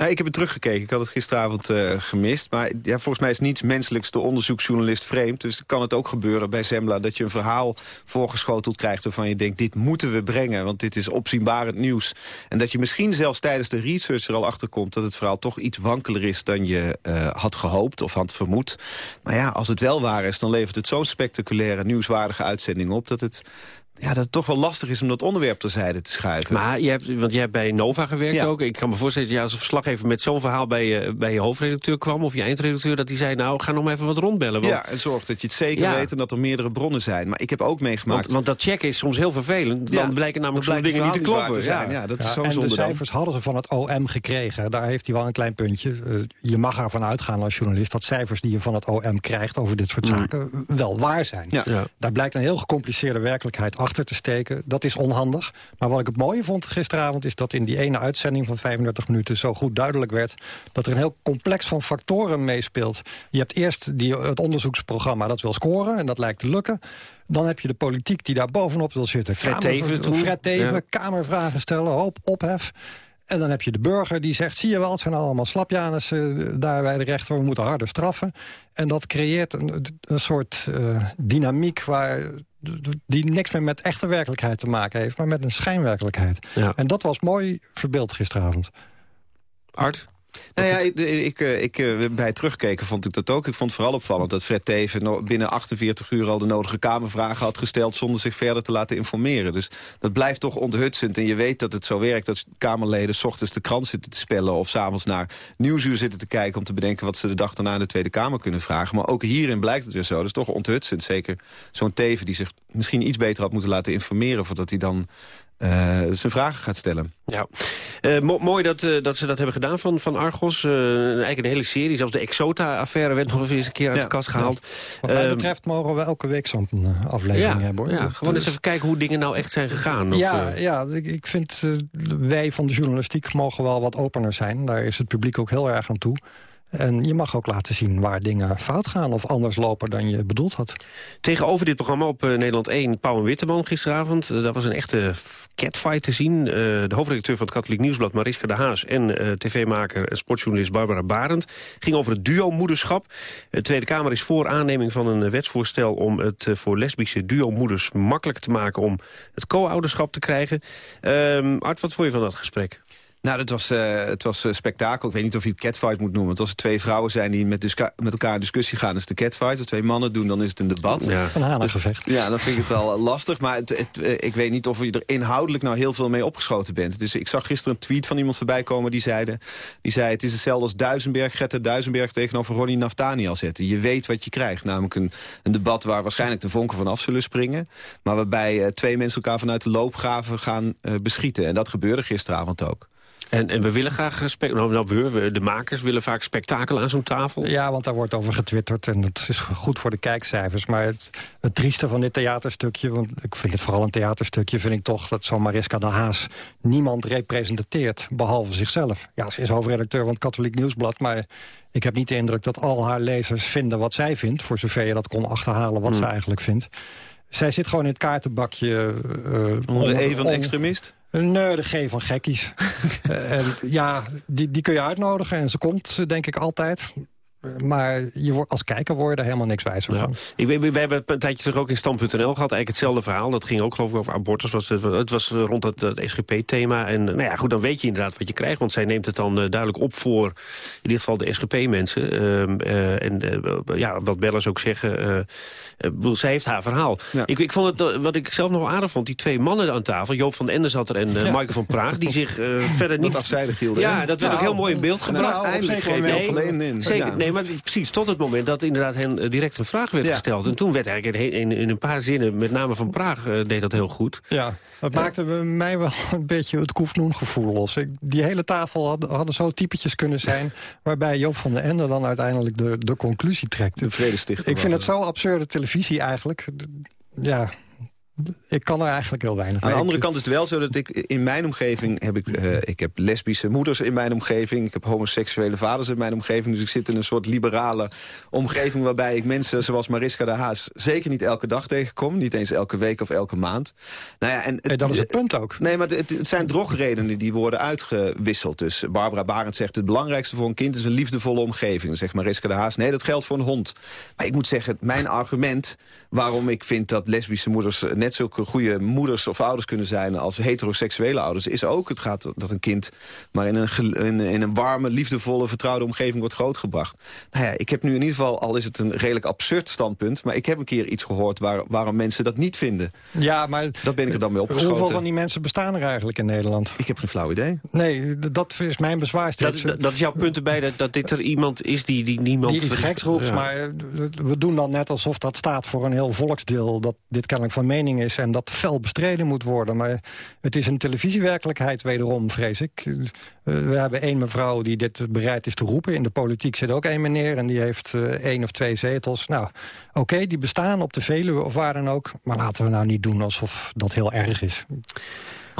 Speaker 31: Nou, ik heb het teruggekeken. Ik had het gisteravond uh, gemist. Maar ja, volgens mij is niets menselijks de onderzoeksjournalist vreemd. Dus kan het ook gebeuren bij Zembla dat je een verhaal voorgeschoteld krijgt... waarvan je denkt, dit moeten we brengen, want dit is opzienbarend nieuws. En dat je misschien zelfs tijdens de research er al achterkomt... dat het verhaal toch iets wankeler is dan je uh, had gehoopt of had vermoed. Maar ja, als het wel waar is, dan levert het zo'n spectaculaire, nieuwswaardige uitzending op... dat het ja, dat het toch wel lastig is om dat onderwerp terzijde te schuiven.
Speaker 22: Maar je hebt, want jij hebt bij Nova gewerkt ook. Ik kan me voorstellen dat je als verslaggever met zo'n verhaal bij je, bij je hoofdredacteur kwam... of je eindredacteur, dat die zei, nou, ga nog maar even wat rondbellen.
Speaker 31: Want... Ja, en zorg dat je het zeker ja. weet en dat er meerdere bronnen zijn. Maar ik heb ook meegemaakt...
Speaker 22: Want, want dat checken is soms heel vervelend. Dan ja, blijken namelijk soms dingen niet te kloppen. Te
Speaker 27: zijn. Ja. dat is zo en de cijfers hadden ze van het OM gekregen. Daar heeft hij wel een klein puntje. Uh, je mag ervan uitgaan als journalist... dat cijfers die je van het OM krijgt over dit soort mm. zaken wel waar zijn. Daar blijkt een heel gecompliceerde werkelijkheid achter te steken dat is onhandig. Maar wat ik het mooie vond gisteravond... is dat in die ene uitzending van 35 minuten zo goed duidelijk werd... dat er een heel complex van factoren meespeelt. Je hebt eerst die, het onderzoeksprogramma dat wil scoren... en dat lijkt te lukken. Dan heb je de politiek die daar bovenop wil zitten.
Speaker 22: Fred Teven.
Speaker 27: Fred Teven, ja. kamervragen stellen, hoop, ophef. En dan heb je de burger die zegt... zie je wel, het zijn allemaal slapjanus uh, daar bij de rechter. We moeten harder straffen. En dat creëert een, een soort uh, dynamiek... waar die niks meer met echte werkelijkheid te maken heeft... maar met een schijnwerkelijkheid. Ja. En dat was mooi verbeeld gisteravond.
Speaker 22: Art?
Speaker 31: Nou ja, ik, ik, ik, eh, bij het terugkeken vond ik dat ook. Ik vond het vooral opvallend dat Fred Teven binnen 48 uur al de nodige Kamervragen had gesteld... zonder zich verder te laten informeren. Dus dat blijft toch onthutsend. En je weet dat het zo werkt dat Kamerleden... s ochtends de krant zitten te spellen of s'avonds naar Nieuwsuur zitten te kijken... om te bedenken wat ze de dag daarna in de Tweede Kamer kunnen vragen. Maar ook hierin blijkt het weer zo. Dat is toch onthutsend. Zeker zo'n Teven die zich misschien iets beter had moeten laten informeren... voordat hij dan zijn vragen gaat stellen.
Speaker 22: Ja, uh, mo mooi dat, uh, dat ze dat hebben gedaan van, van Argos. eigenlijk een hele serie, zelfs de Exota-affaire werd nog eens een keer uit ja, de kast gehaald.
Speaker 27: Ja. Wat mij betreft mogen we elke week zo'n aflevering
Speaker 22: ja,
Speaker 27: hebben. Hoor.
Speaker 22: Ja, gewoon eens even kijken hoe dingen nou echt zijn gegaan. Of,
Speaker 27: ja, ja, ik vind wij van de journalistiek mogen wel wat opener zijn. Daar is het publiek ook heel erg aan toe. En je mag ook laten zien waar dingen fout gaan... of anders lopen dan je bedoeld had.
Speaker 22: Tegenover dit programma op uh, Nederland 1, Pauw en Witteman gisteravond. Uh, dat was een echte catfight te zien. Uh, de hoofdredacteur van het Katholiek Nieuwsblad, Mariska de Haas... en tv-maker en sportjournalist Barbara Barend... ging over het duo-moederschap. De Tweede Kamer is voor aanneming van een wetsvoorstel... om het voor lesbische duo-moeders makkelijk te maken... om het co-ouderschap te krijgen. Ehm, Art, wat vond je van dat gesprek?
Speaker 31: Nou, het was, uh, het was uh, spektakel. Ik weet niet of je het catfight moet noemen. Want als er twee vrouwen zijn die met, met elkaar in discussie gaan... is het de catfight. Als twee mannen doen, dan is het een debat.
Speaker 27: Ja. Een hanengevecht.
Speaker 31: Dus, ja, dan vind ik het al lastig. Maar het, het, uh, ik weet niet of je er inhoudelijk nou heel veel mee opgeschoten bent. Dus ik zag gisteren een tweet van iemand voorbij komen die, zeide, die zei... het is hetzelfde als Duisenberg, Greta Duisenberg tegenover Ronnie Naftani zetten. Je weet wat je krijgt. Namelijk een, een debat waar waarschijnlijk de vonken vanaf zullen springen. Maar waarbij twee mensen elkaar vanuit de loopgraven gaan beschieten. En dat gebeurde gisteravond ook.
Speaker 22: En, en we willen graag, nou, nou, we, de makers willen vaak spektakel aan zo'n tafel.
Speaker 27: Ja, want daar wordt over getwitterd en dat is goed voor de kijkcijfers. Maar het, het trieste van dit theaterstukje, want ik vind het vooral een theaterstukje... vind ik toch dat zo'n Mariska de Haas niemand representeert, behalve zichzelf. Ja, ze is hoofdredacteur van het Katholiek Nieuwsblad, maar... Ik heb niet de indruk dat al haar lezers vinden wat zij vindt... voor zover je dat kon achterhalen wat hmm. ze eigenlijk vindt. Zij zit gewoon in het kaartenbakje...
Speaker 31: Uh, onder de E van extremist?
Speaker 27: Nee, de G van gekkies. en ja, die, die kun je uitnodigen en ze komt, denk ik, altijd. Maar je wordt, als kijker word je er helemaal niks wijzer van.
Speaker 22: Ik, we, we hebben een tijdje terug ook in Stand.nl gehad. Eigenlijk hetzelfde verhaal. Dat ging ook geloof ik over abortus. Was het, het was rond het, het SGP-thema. En nou ja, goed, dan weet je inderdaad wat je krijgt. Want zij neemt het dan uh, duidelijk op voor in dit geval de SGP-mensen. Uh, en uh, ja, wat bellers ook zeggen... zij heeft haar verhaal. Ja. Ik, ik vond het, wat ik zelf nog aardig vond, die twee mannen aan tafel... Joop van den Ende zat er en ja. Michael van Praag... die zich verder niet...
Speaker 31: afzijdig hielden.
Speaker 22: Ja, dat werd nou, ook heel mooi in beeld gebracht.
Speaker 31: Nou, eindelijk geen
Speaker 22: nee, in. Zeker, nee, maar precies, tot het moment dat inderdaad hen direct een vraag werd gesteld. En toen werd eigenlijk in, in, in, een paar zinnen, met name van Praag, uh, deed dat heel goed.
Speaker 27: Ja, dat maakte bij mij wel een beetje het Koefnoen gevoel los. Ik, die hele tafel had, hadden zo typetjes kunnen zijn... waarbij Joop van den Ende dan uiteindelijk de, de conclusie trekt.
Speaker 31: De Vredestichter.
Speaker 27: Ik vind het zo absurde televisie eigenlijk. Ja, ik kan er eigenlijk heel weinig
Speaker 31: Aan de andere kant is het wel zo dat ik in mijn omgeving... heb ik, uh, ik heb lesbische moeders in mijn omgeving... ik heb homoseksuele vaders in mijn omgeving... dus ik zit in een soort liberale omgeving... waarbij ik mensen zoals Mariska de Haas zeker niet elke dag tegenkom. Niet eens elke week of elke maand.
Speaker 27: Nou ja, en het, dat is het punt ook.
Speaker 31: Nee, maar het, het zijn drogredenen die worden uitgewisseld. Dus Barbara Barend zegt... het belangrijkste voor een kind is een liefdevolle omgeving. Dan zegt Mariska de Haas, nee, dat geldt voor een hond. Maar ik moet zeggen, mijn argument waarom ik vind dat lesbische moeders... net net zulke goede moeders of ouders kunnen zijn... als heteroseksuele ouders, is ook het gaat dat een kind... maar in een, in, in een warme, liefdevolle, vertrouwde omgeving wordt grootgebracht. Nou ja, ik heb nu in ieder geval, al is het een redelijk absurd standpunt... maar ik heb een keer iets gehoord waar, waarom mensen dat niet vinden.
Speaker 27: Ja, maar...
Speaker 31: Dat ben ik er dan mee opgeschoten.
Speaker 27: Hoeveel van die mensen bestaan er eigenlijk in Nederland?
Speaker 31: Ik heb geen flauw idee.
Speaker 27: Nee, dat is mijn bezwaar.
Speaker 22: Dat, dat, dat, is jouw punt erbij, dat, dat dit er iemand is die, die niemand...
Speaker 27: Die iets geks roept, ja. maar we doen dan net alsof dat staat voor een heel volksdeel... dat dit kennelijk van mening is en dat fel bestreden moet worden. Maar het is een televisiewerkelijkheid wederom, vrees ik. Uh, we hebben één mevrouw die dit bereid is te roepen. In de politiek zit ook één meneer en die heeft uh, één of twee zetels. Nou, oké, die bestaan op de Veluwe of waar dan ook. Maar laten we nou niet doen alsof dat heel erg is.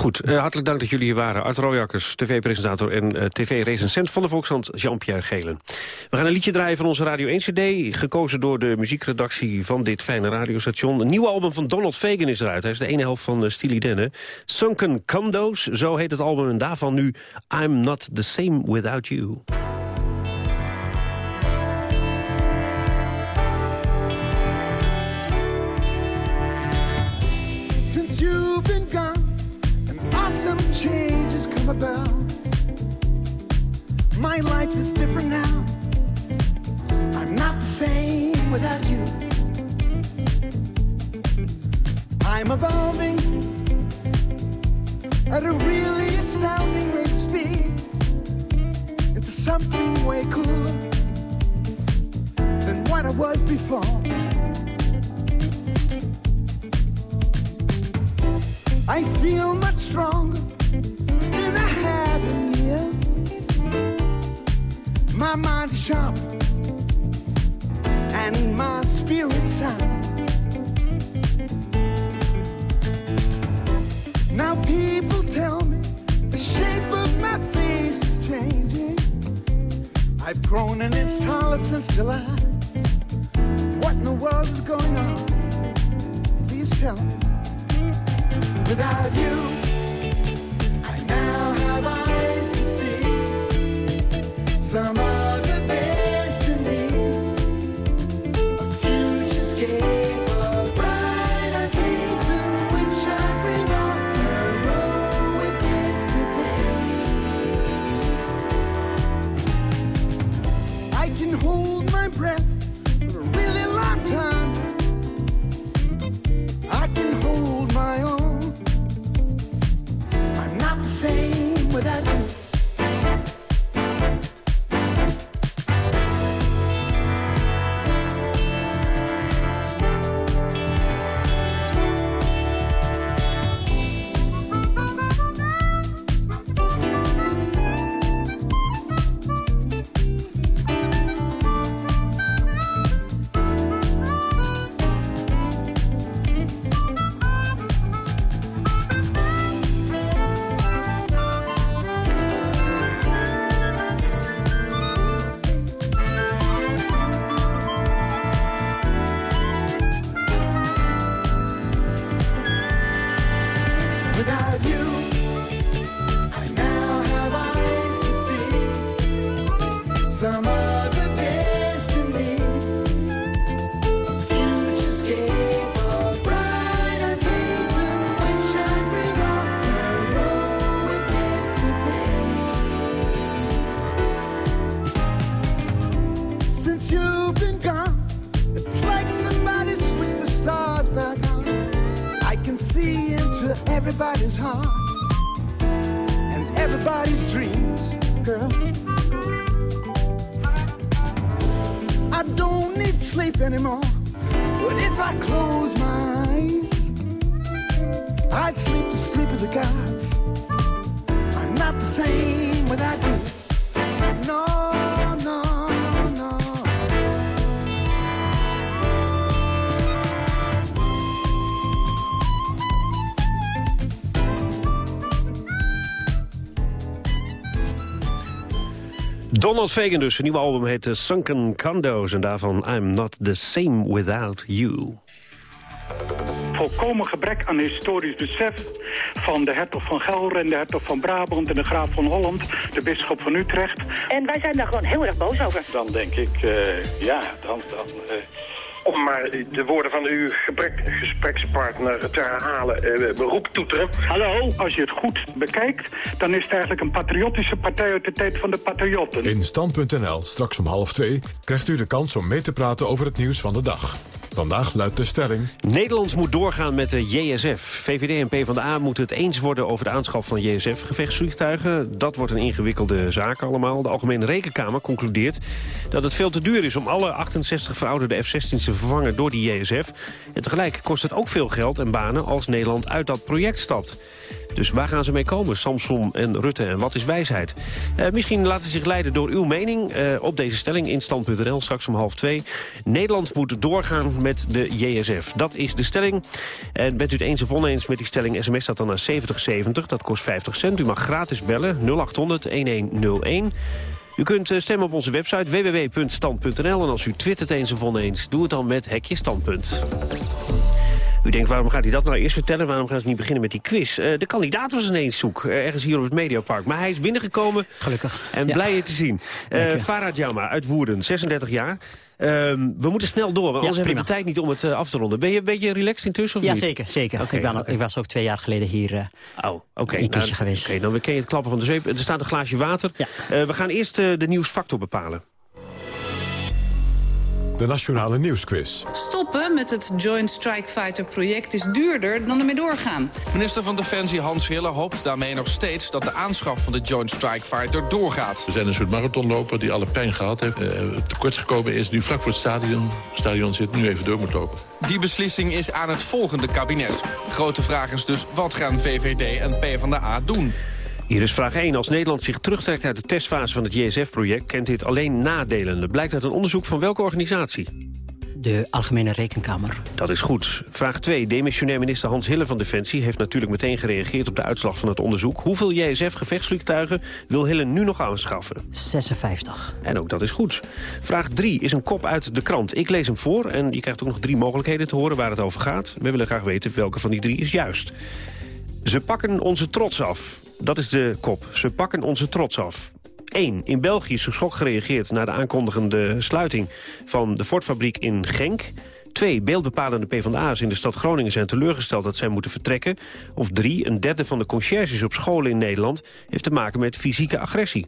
Speaker 22: Goed, uh, hartelijk dank dat jullie hier waren. Art Royakkers, tv-presentator en uh, tv-recensent van de Volkshand, Jean-Pierre Gelen. We gaan een liedje draaien van onze Radio 1-cd, gekozen door de muziekredactie van dit fijne radiostation. Een nieuwe album van Donald Fagan is eruit. Hij is de ene helft van uh, Steely. Sunken Condos, zo heet het album, en daarvan nu I'm Not The Same Without You.
Speaker 35: About. My life is different now. I'm not the same without you. I'm evolving at a really astounding rate of speed into something way cooler than what I was before. Sharp and my spirit sound. Now people tell me the shape of my face is changing. I've grown an inch taller since July. What in the world is going on? Please tell me without you. I now have eyes to see some you. Everybody's heart and everybody's dreams, girl. I don't need sleep anymore, but if I close my eyes, I'd sleep the sleep of the gods. I'm not the same without you.
Speaker 22: Donald Fagan dus. Een nieuwe album heet eh, Sunken Condos. En daarvan I'm Not The Same Without You.
Speaker 28: volkomen gebrek aan historisch besef van de hertog van Gelre en de hertog van Brabant en de graaf van Holland, de bisschop van Utrecht.
Speaker 36: En wij zijn daar gewoon heel erg boos over.
Speaker 37: Dan denk ik, eh, ja, dan... dan eh, om maar de woorden van uw gebrek, gesprekspartner te herhalen, uh, beroep toeteren.
Speaker 28: Hallo, als je het goed bekijkt, dan is het eigenlijk een patriotische partij uit de tijd van de patriotten.
Speaker 1: In Stand.nl, straks om half twee, krijgt u de kans om mee te praten over het nieuws van de dag. Vandaag luidt de stelling...
Speaker 22: Nederland moet doorgaan met de JSF. VVD en PvdA moeten het eens worden over de aanschaf van JSF-gevechtsvliegtuigen. Dat wordt een ingewikkelde zaak allemaal. De Algemene Rekenkamer concludeert dat het veel te duur is... om alle 68 verouderde F-16's te vervangen door die JSF. En tegelijk kost het ook veel geld en banen als Nederland uit dat project stapt. Dus waar gaan ze mee komen, Samson en Rutte? En wat is wijsheid? Uh, misschien laten ze zich leiden door uw mening uh, op deze stelling in stand.nl, straks om half twee. Nederland moet doorgaan met de JSF. Dat is de stelling. En bent u het eens of oneens met die stelling, sms dat dan naar 7070. Dat kost 50 cent. U mag gratis bellen, 0800-1101. U kunt uh, stemmen op onze website www.stand.nl. En als u twittert eens of oneens, doe het dan met Hekje Standpunt. U denkt, waarom gaat hij dat nou eerst vertellen? Waarom gaan ze niet beginnen met die quiz? Uh, de kandidaat was ineens zoek, uh, ergens hier op het Mediapark. Maar hij is binnengekomen.
Speaker 38: Gelukkig.
Speaker 22: En
Speaker 38: ja.
Speaker 22: blij je te zien. Uh, Farah Jama uit Woerden, 36 jaar. Um, we moeten snel door, want anders ja, hebben we de tijd niet om het uh, af te ronden. Ben je een beetje relaxed intussen? Of
Speaker 38: ja,
Speaker 22: niet?
Speaker 38: zeker. zeker. Okay, ik, ben ook, okay. ik was ook twee jaar geleden hier uh,
Speaker 22: oh, okay.
Speaker 38: een
Speaker 22: nou,
Speaker 38: geweest.
Speaker 22: Oké, dan ken je het klappen van de zweep. Er staat een glaasje water. Ja. Uh, we gaan eerst de nieuwsfactor bepalen.
Speaker 1: De Nationale Nieuwsquiz.
Speaker 39: Stoppen met het Joint Strike Fighter project is duurder dan ermee doorgaan.
Speaker 40: Minister van Defensie Hans Hille hoopt daarmee nog steeds... dat de aanschaf van de Joint Strike Fighter doorgaat.
Speaker 41: We zijn een soort marathonloper die alle pijn gehad heeft. Uh, tekort gekomen is, nu vlak voor het stadion, stadion zit, nu even door moet lopen.
Speaker 40: Die beslissing is aan het volgende kabinet. Grote vraag is dus, wat gaan VVD en PvdA doen?
Speaker 22: Hier is vraag 1. Als Nederland zich terugtrekt uit de testfase van het JSF-project... kent dit alleen nadelen. Dat blijkt uit een onderzoek van welke organisatie?
Speaker 38: De Algemene Rekenkamer.
Speaker 22: Dat is goed. Vraag 2. Demissionair minister Hans Hille van Defensie... heeft natuurlijk meteen gereageerd op de uitslag van het onderzoek. Hoeveel JSF-gevechtsvliegtuigen wil Hille nu nog aanschaffen?
Speaker 38: 56.
Speaker 22: En ook dat is goed. Vraag 3 is een kop uit de krant. Ik lees hem voor en je krijgt ook nog drie mogelijkheden te horen waar het over gaat. We willen graag weten welke van die drie is juist. Ze pakken onze trots af. Dat is de kop. Ze pakken onze trots af. 1. In België is geschokt gereageerd naar de aankondigende sluiting van de Ford-fabriek in Genk. 2. Beeldbepalende PvdA's in de stad Groningen zijn teleurgesteld dat zij moeten vertrekken. Of 3. Een derde van de conciërges op scholen in Nederland heeft te maken met fysieke agressie.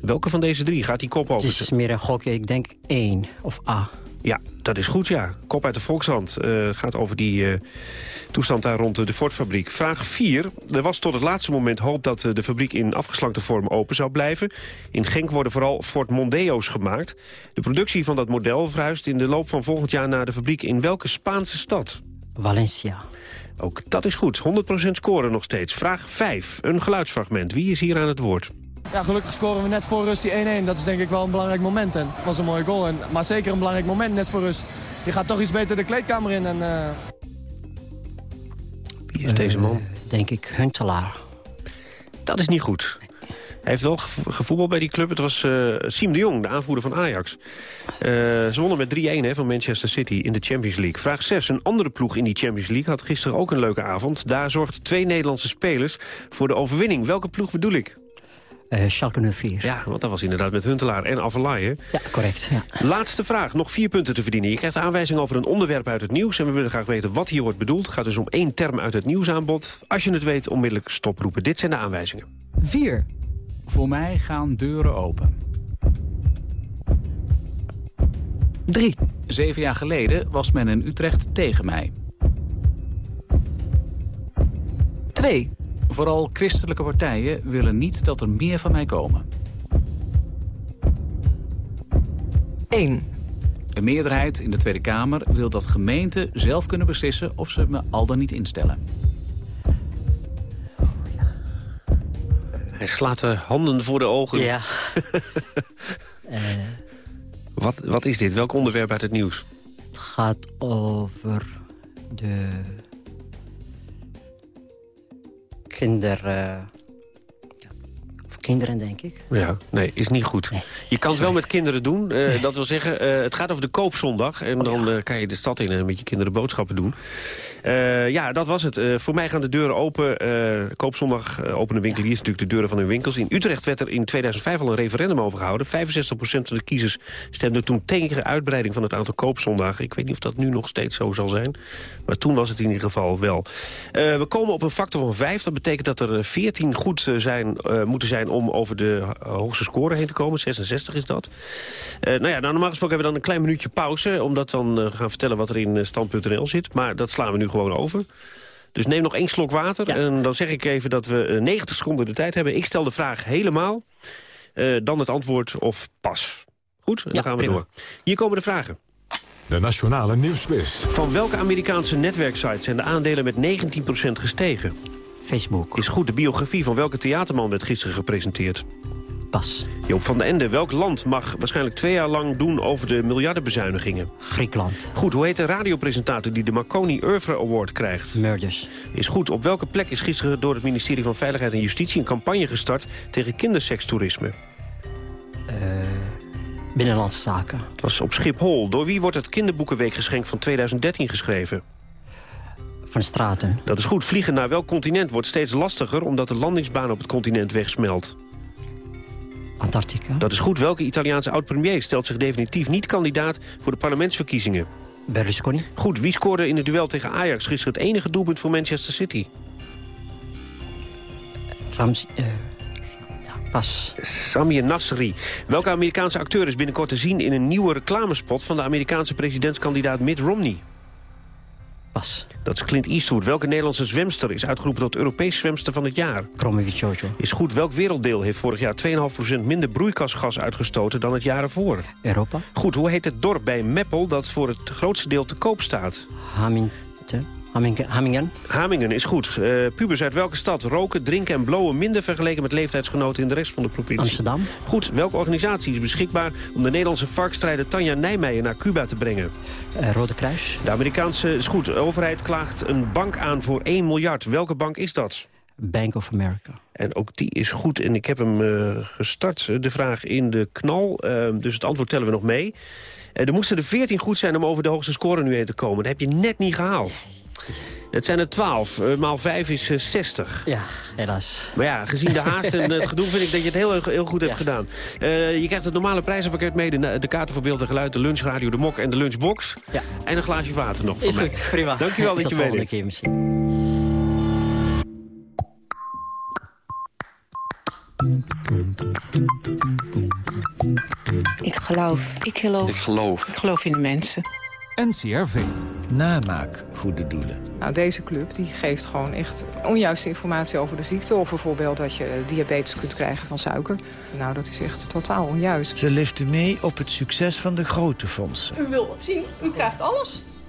Speaker 22: Welke van deze drie gaat die kop open?
Speaker 38: Het is meer een gokje, ik denk 1 of A.
Speaker 22: Ja, dat is goed, ja. Kop uit de Volkshand uh, gaat over die uh, toestand daar rond de Ford-fabriek. Vraag 4. Er was tot het laatste moment hoop dat uh, de fabriek in afgeslankte vorm open zou blijven. In Genk worden vooral Ford Mondeo's gemaakt. De productie van dat model verhuist in de loop van volgend jaar naar de fabriek in welke Spaanse stad?
Speaker 38: Valencia.
Speaker 22: Ook dat is goed. 100% scoren nog steeds. Vraag 5. Een geluidsfragment. Wie is hier aan het woord?
Speaker 42: Ja, gelukkig scoren we net voor rust die 1-1. Dat is denk ik wel een belangrijk moment. En het was een mooie goal. En, maar zeker een belangrijk moment net voor rust. Je gaat toch iets beter de kleedkamer in. En, uh...
Speaker 22: Wie is uh, deze man?
Speaker 38: Denk ik Huntelaar.
Speaker 22: Dat is niet goed. Hij heeft wel gevoetbald bij die club. Het was uh, Siem de Jong, de aanvoerder van Ajax. Uh, ze wonnen met 3-1 van Manchester City in de Champions League. Vraag 6. Een andere ploeg in die Champions League had gisteren ook een leuke avond. Daar zorgden twee Nederlandse spelers voor de overwinning. Welke ploeg bedoel ik?
Speaker 38: Uh, Schalke 04.
Speaker 22: Ja, want dat was inderdaad met Huntelaar en Avalai, hè?
Speaker 38: Ja, correct. Ja.
Speaker 22: Laatste vraag. Nog vier punten te verdienen. Je krijgt aanwijzing over een onderwerp uit het nieuws... en we willen graag weten wat hier wordt bedoeld. Het gaat dus om één term uit het nieuwsaanbod. Als je het weet, onmiddellijk stoproepen. Dit zijn de aanwijzingen.
Speaker 43: 4. Voor mij gaan deuren open.
Speaker 38: 3.
Speaker 43: Zeven jaar geleden was men in Utrecht tegen mij.
Speaker 38: Twee.
Speaker 43: Vooral christelijke partijen willen niet dat er meer van mij komen.
Speaker 38: Eén.
Speaker 43: Een meerderheid in de Tweede Kamer wil dat gemeenten zelf kunnen beslissen of ze me al dan niet instellen.
Speaker 22: Hij slaat de handen voor de ogen.
Speaker 38: Ja. Eh,
Speaker 22: Wat, wat is dit? Welk onderwerp uit het nieuws?
Speaker 38: het gaat over de kinder... eh, Of kinderen, denk ik.
Speaker 22: Ja, nee, is niet goed. je kan het wel met kinderen doen. eh, Dat wil zeggen, eh, het gaat over de koopzondag. En dan eh, kan je de stad in en met je kinderen boodschappen doen. Eh, ja, dat was het. Eh, voor mij gaan de deuren open. Eh, koopzondag uh, openen winkeliers natuurlijk de deuren van hun winkels. In Utrecht werd er in 2005 al een referendum over gehouden. 65% van de kiezers stemde toen tegen uitbreiding van het aantal koopzondagen. Ik weet niet of dat nu nog steeds zo zal zijn. Maar toen was het in ieder geval wel. Uh, we komen op een factor van 5. Dat betekent dat er 14 goed zijn, uh, moeten zijn om over de hoogste score heen te komen. 66 is dat. nou ja, nou, normaal gesproken hebben we dan een klein minuutje pauze. Omdat dan gaan vertellen wat er in stand.nl zit. Maar dat slaan we nu gewoon over. Dus neem nog één slok water. Ja. En dan zeg ik even dat we 90 seconden de tijd hebben. Ik stel de vraag helemaal. Uh, dan het antwoord of pas. Goed? En dan gaan we prima. door. Hier komen de vragen.
Speaker 1: De Nationale Nieuwsquiz.
Speaker 22: Van welke Amerikaanse netwerksite zijn de aandelen met 19% gestegen?
Speaker 38: Facebook.
Speaker 22: Is goed. De biografie van welke theaterman werd gisteren gepresenteerd?
Speaker 38: Pas.
Speaker 22: Joop van den Ende, welk land mag waarschijnlijk twee jaar lang doen over de miljardenbezuinigingen?
Speaker 38: Griekenland.
Speaker 22: Goed, hoe heet de radiopresentator die de Marconi Oeuvre Award krijgt?
Speaker 38: Murders.
Speaker 22: Is goed, op welke plek is gisteren door het ministerie van Veiligheid en Justitie een campagne gestart tegen kindersekstoerisme?
Speaker 38: Uh, binnenlandse zaken.
Speaker 22: Het was op Schiphol. Door wie wordt het kinderboekenweekgeschenk van 2013 geschreven?
Speaker 38: Van Straten.
Speaker 22: Dat is goed. Vliegen naar welk continent wordt steeds lastiger... omdat de landingsbaan op het continent wegsmelt?
Speaker 38: Antarctica.
Speaker 22: Dat is goed. Welke Italiaanse oud-premier stelt zich definitief niet kandidaat voor de parlementsverkiezingen?
Speaker 38: Berlusconi.
Speaker 22: Goed. Wie scoorde in het duel tegen Ajax gisteren het enige doelpunt voor Manchester City?
Speaker 38: Rams... Uh, ja, pas.
Speaker 22: Samir Nasri. Welke Amerikaanse acteur is binnenkort te zien in een nieuwe reclamespot... van de Amerikaanse presidentskandidaat Mitt Romney?
Speaker 38: Pas.
Speaker 22: Dat is Clint Eastwood. Welke Nederlandse zwemster is uitgeroepen tot Europees zwemster van het jaar?
Speaker 38: Kromowidjojo.
Speaker 22: Is goed. Welk werelddeel heeft vorig jaar 2,5% minder broeikasgas uitgestoten dan het jaar ervoor?
Speaker 38: Europa.
Speaker 22: Goed. Hoe heet het dorp bij Meppel dat voor het grootste deel te koop staat?
Speaker 38: Hamington. Hamingen.
Speaker 22: Hamingen is goed. Uh, pubers uit welke stad roken, drinken en blowen minder vergeleken met leeftijdsgenoten in de rest van de provincie?
Speaker 38: Amsterdam.
Speaker 22: Goed. Welke organisatie is beschikbaar om de Nederlandse varkstrijder Tanja Nijmeijer naar Cuba te brengen?
Speaker 38: Uh, Rode Kruis.
Speaker 22: De Amerikaanse is goed. De overheid klaagt een bank aan voor 1 miljard. Welke bank is dat?
Speaker 38: Bank of America.
Speaker 22: En ook die is goed. En ik heb hem uh, gestart, de vraag in de knal. dus het antwoord tellen we nog mee. er moesten er 14 goed zijn om over de hoogste score nu heen te komen. Dat heb je net niet gehaald. Het zijn er 12. Uh, maal 5 is uh, 60.
Speaker 38: Ja, helaas.
Speaker 22: Maar ja, gezien de haast en het gedoe vind ik dat je het heel, heel goed hebt ja. gedaan. Uh, je krijgt het normale prijzenpakket mee. De, de kaarten voor beeld en geluid, de lunchradio, de mok en de lunchbox.
Speaker 38: Ja.
Speaker 22: En een glaasje water nog
Speaker 38: is
Speaker 22: mij.
Speaker 38: goed, prima.
Speaker 22: Dankjewel dat je meedeed.
Speaker 38: Tot keer misschien.
Speaker 44: Ik geloof. Ik geloof.
Speaker 45: Ik geloof.
Speaker 44: Ik geloof in de mensen.
Speaker 43: NCRV.
Speaker 46: Namaak goede doelen.
Speaker 47: Nou, deze club die geeft gewoon echt onjuiste informatie over de ziekte. Of bijvoorbeeld dat je diabetes kunt krijgen van suiker. Nou, dat is echt totaal onjuist.
Speaker 46: Ze liften mee op het succes van de grote fondsen.
Speaker 48: U wilt wat zien, u krijgt alles.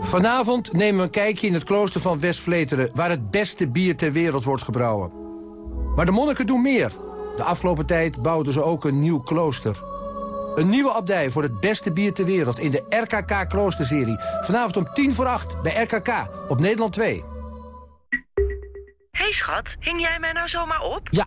Speaker 49: Vanavond nemen we een kijkje in het klooster van West-Vleteren... waar het beste bier ter wereld wordt gebrouwen. Maar de monniken doen meer. De afgelopen tijd bouwden ze ook een nieuw klooster. Een nieuwe abdij voor het beste bier ter wereld in de RKK Kloosterserie. Vanavond om tien voor acht bij RKK op Nederland 2.
Speaker 25: hey schat, hing jij mij nou zomaar op?
Speaker 50: Ja,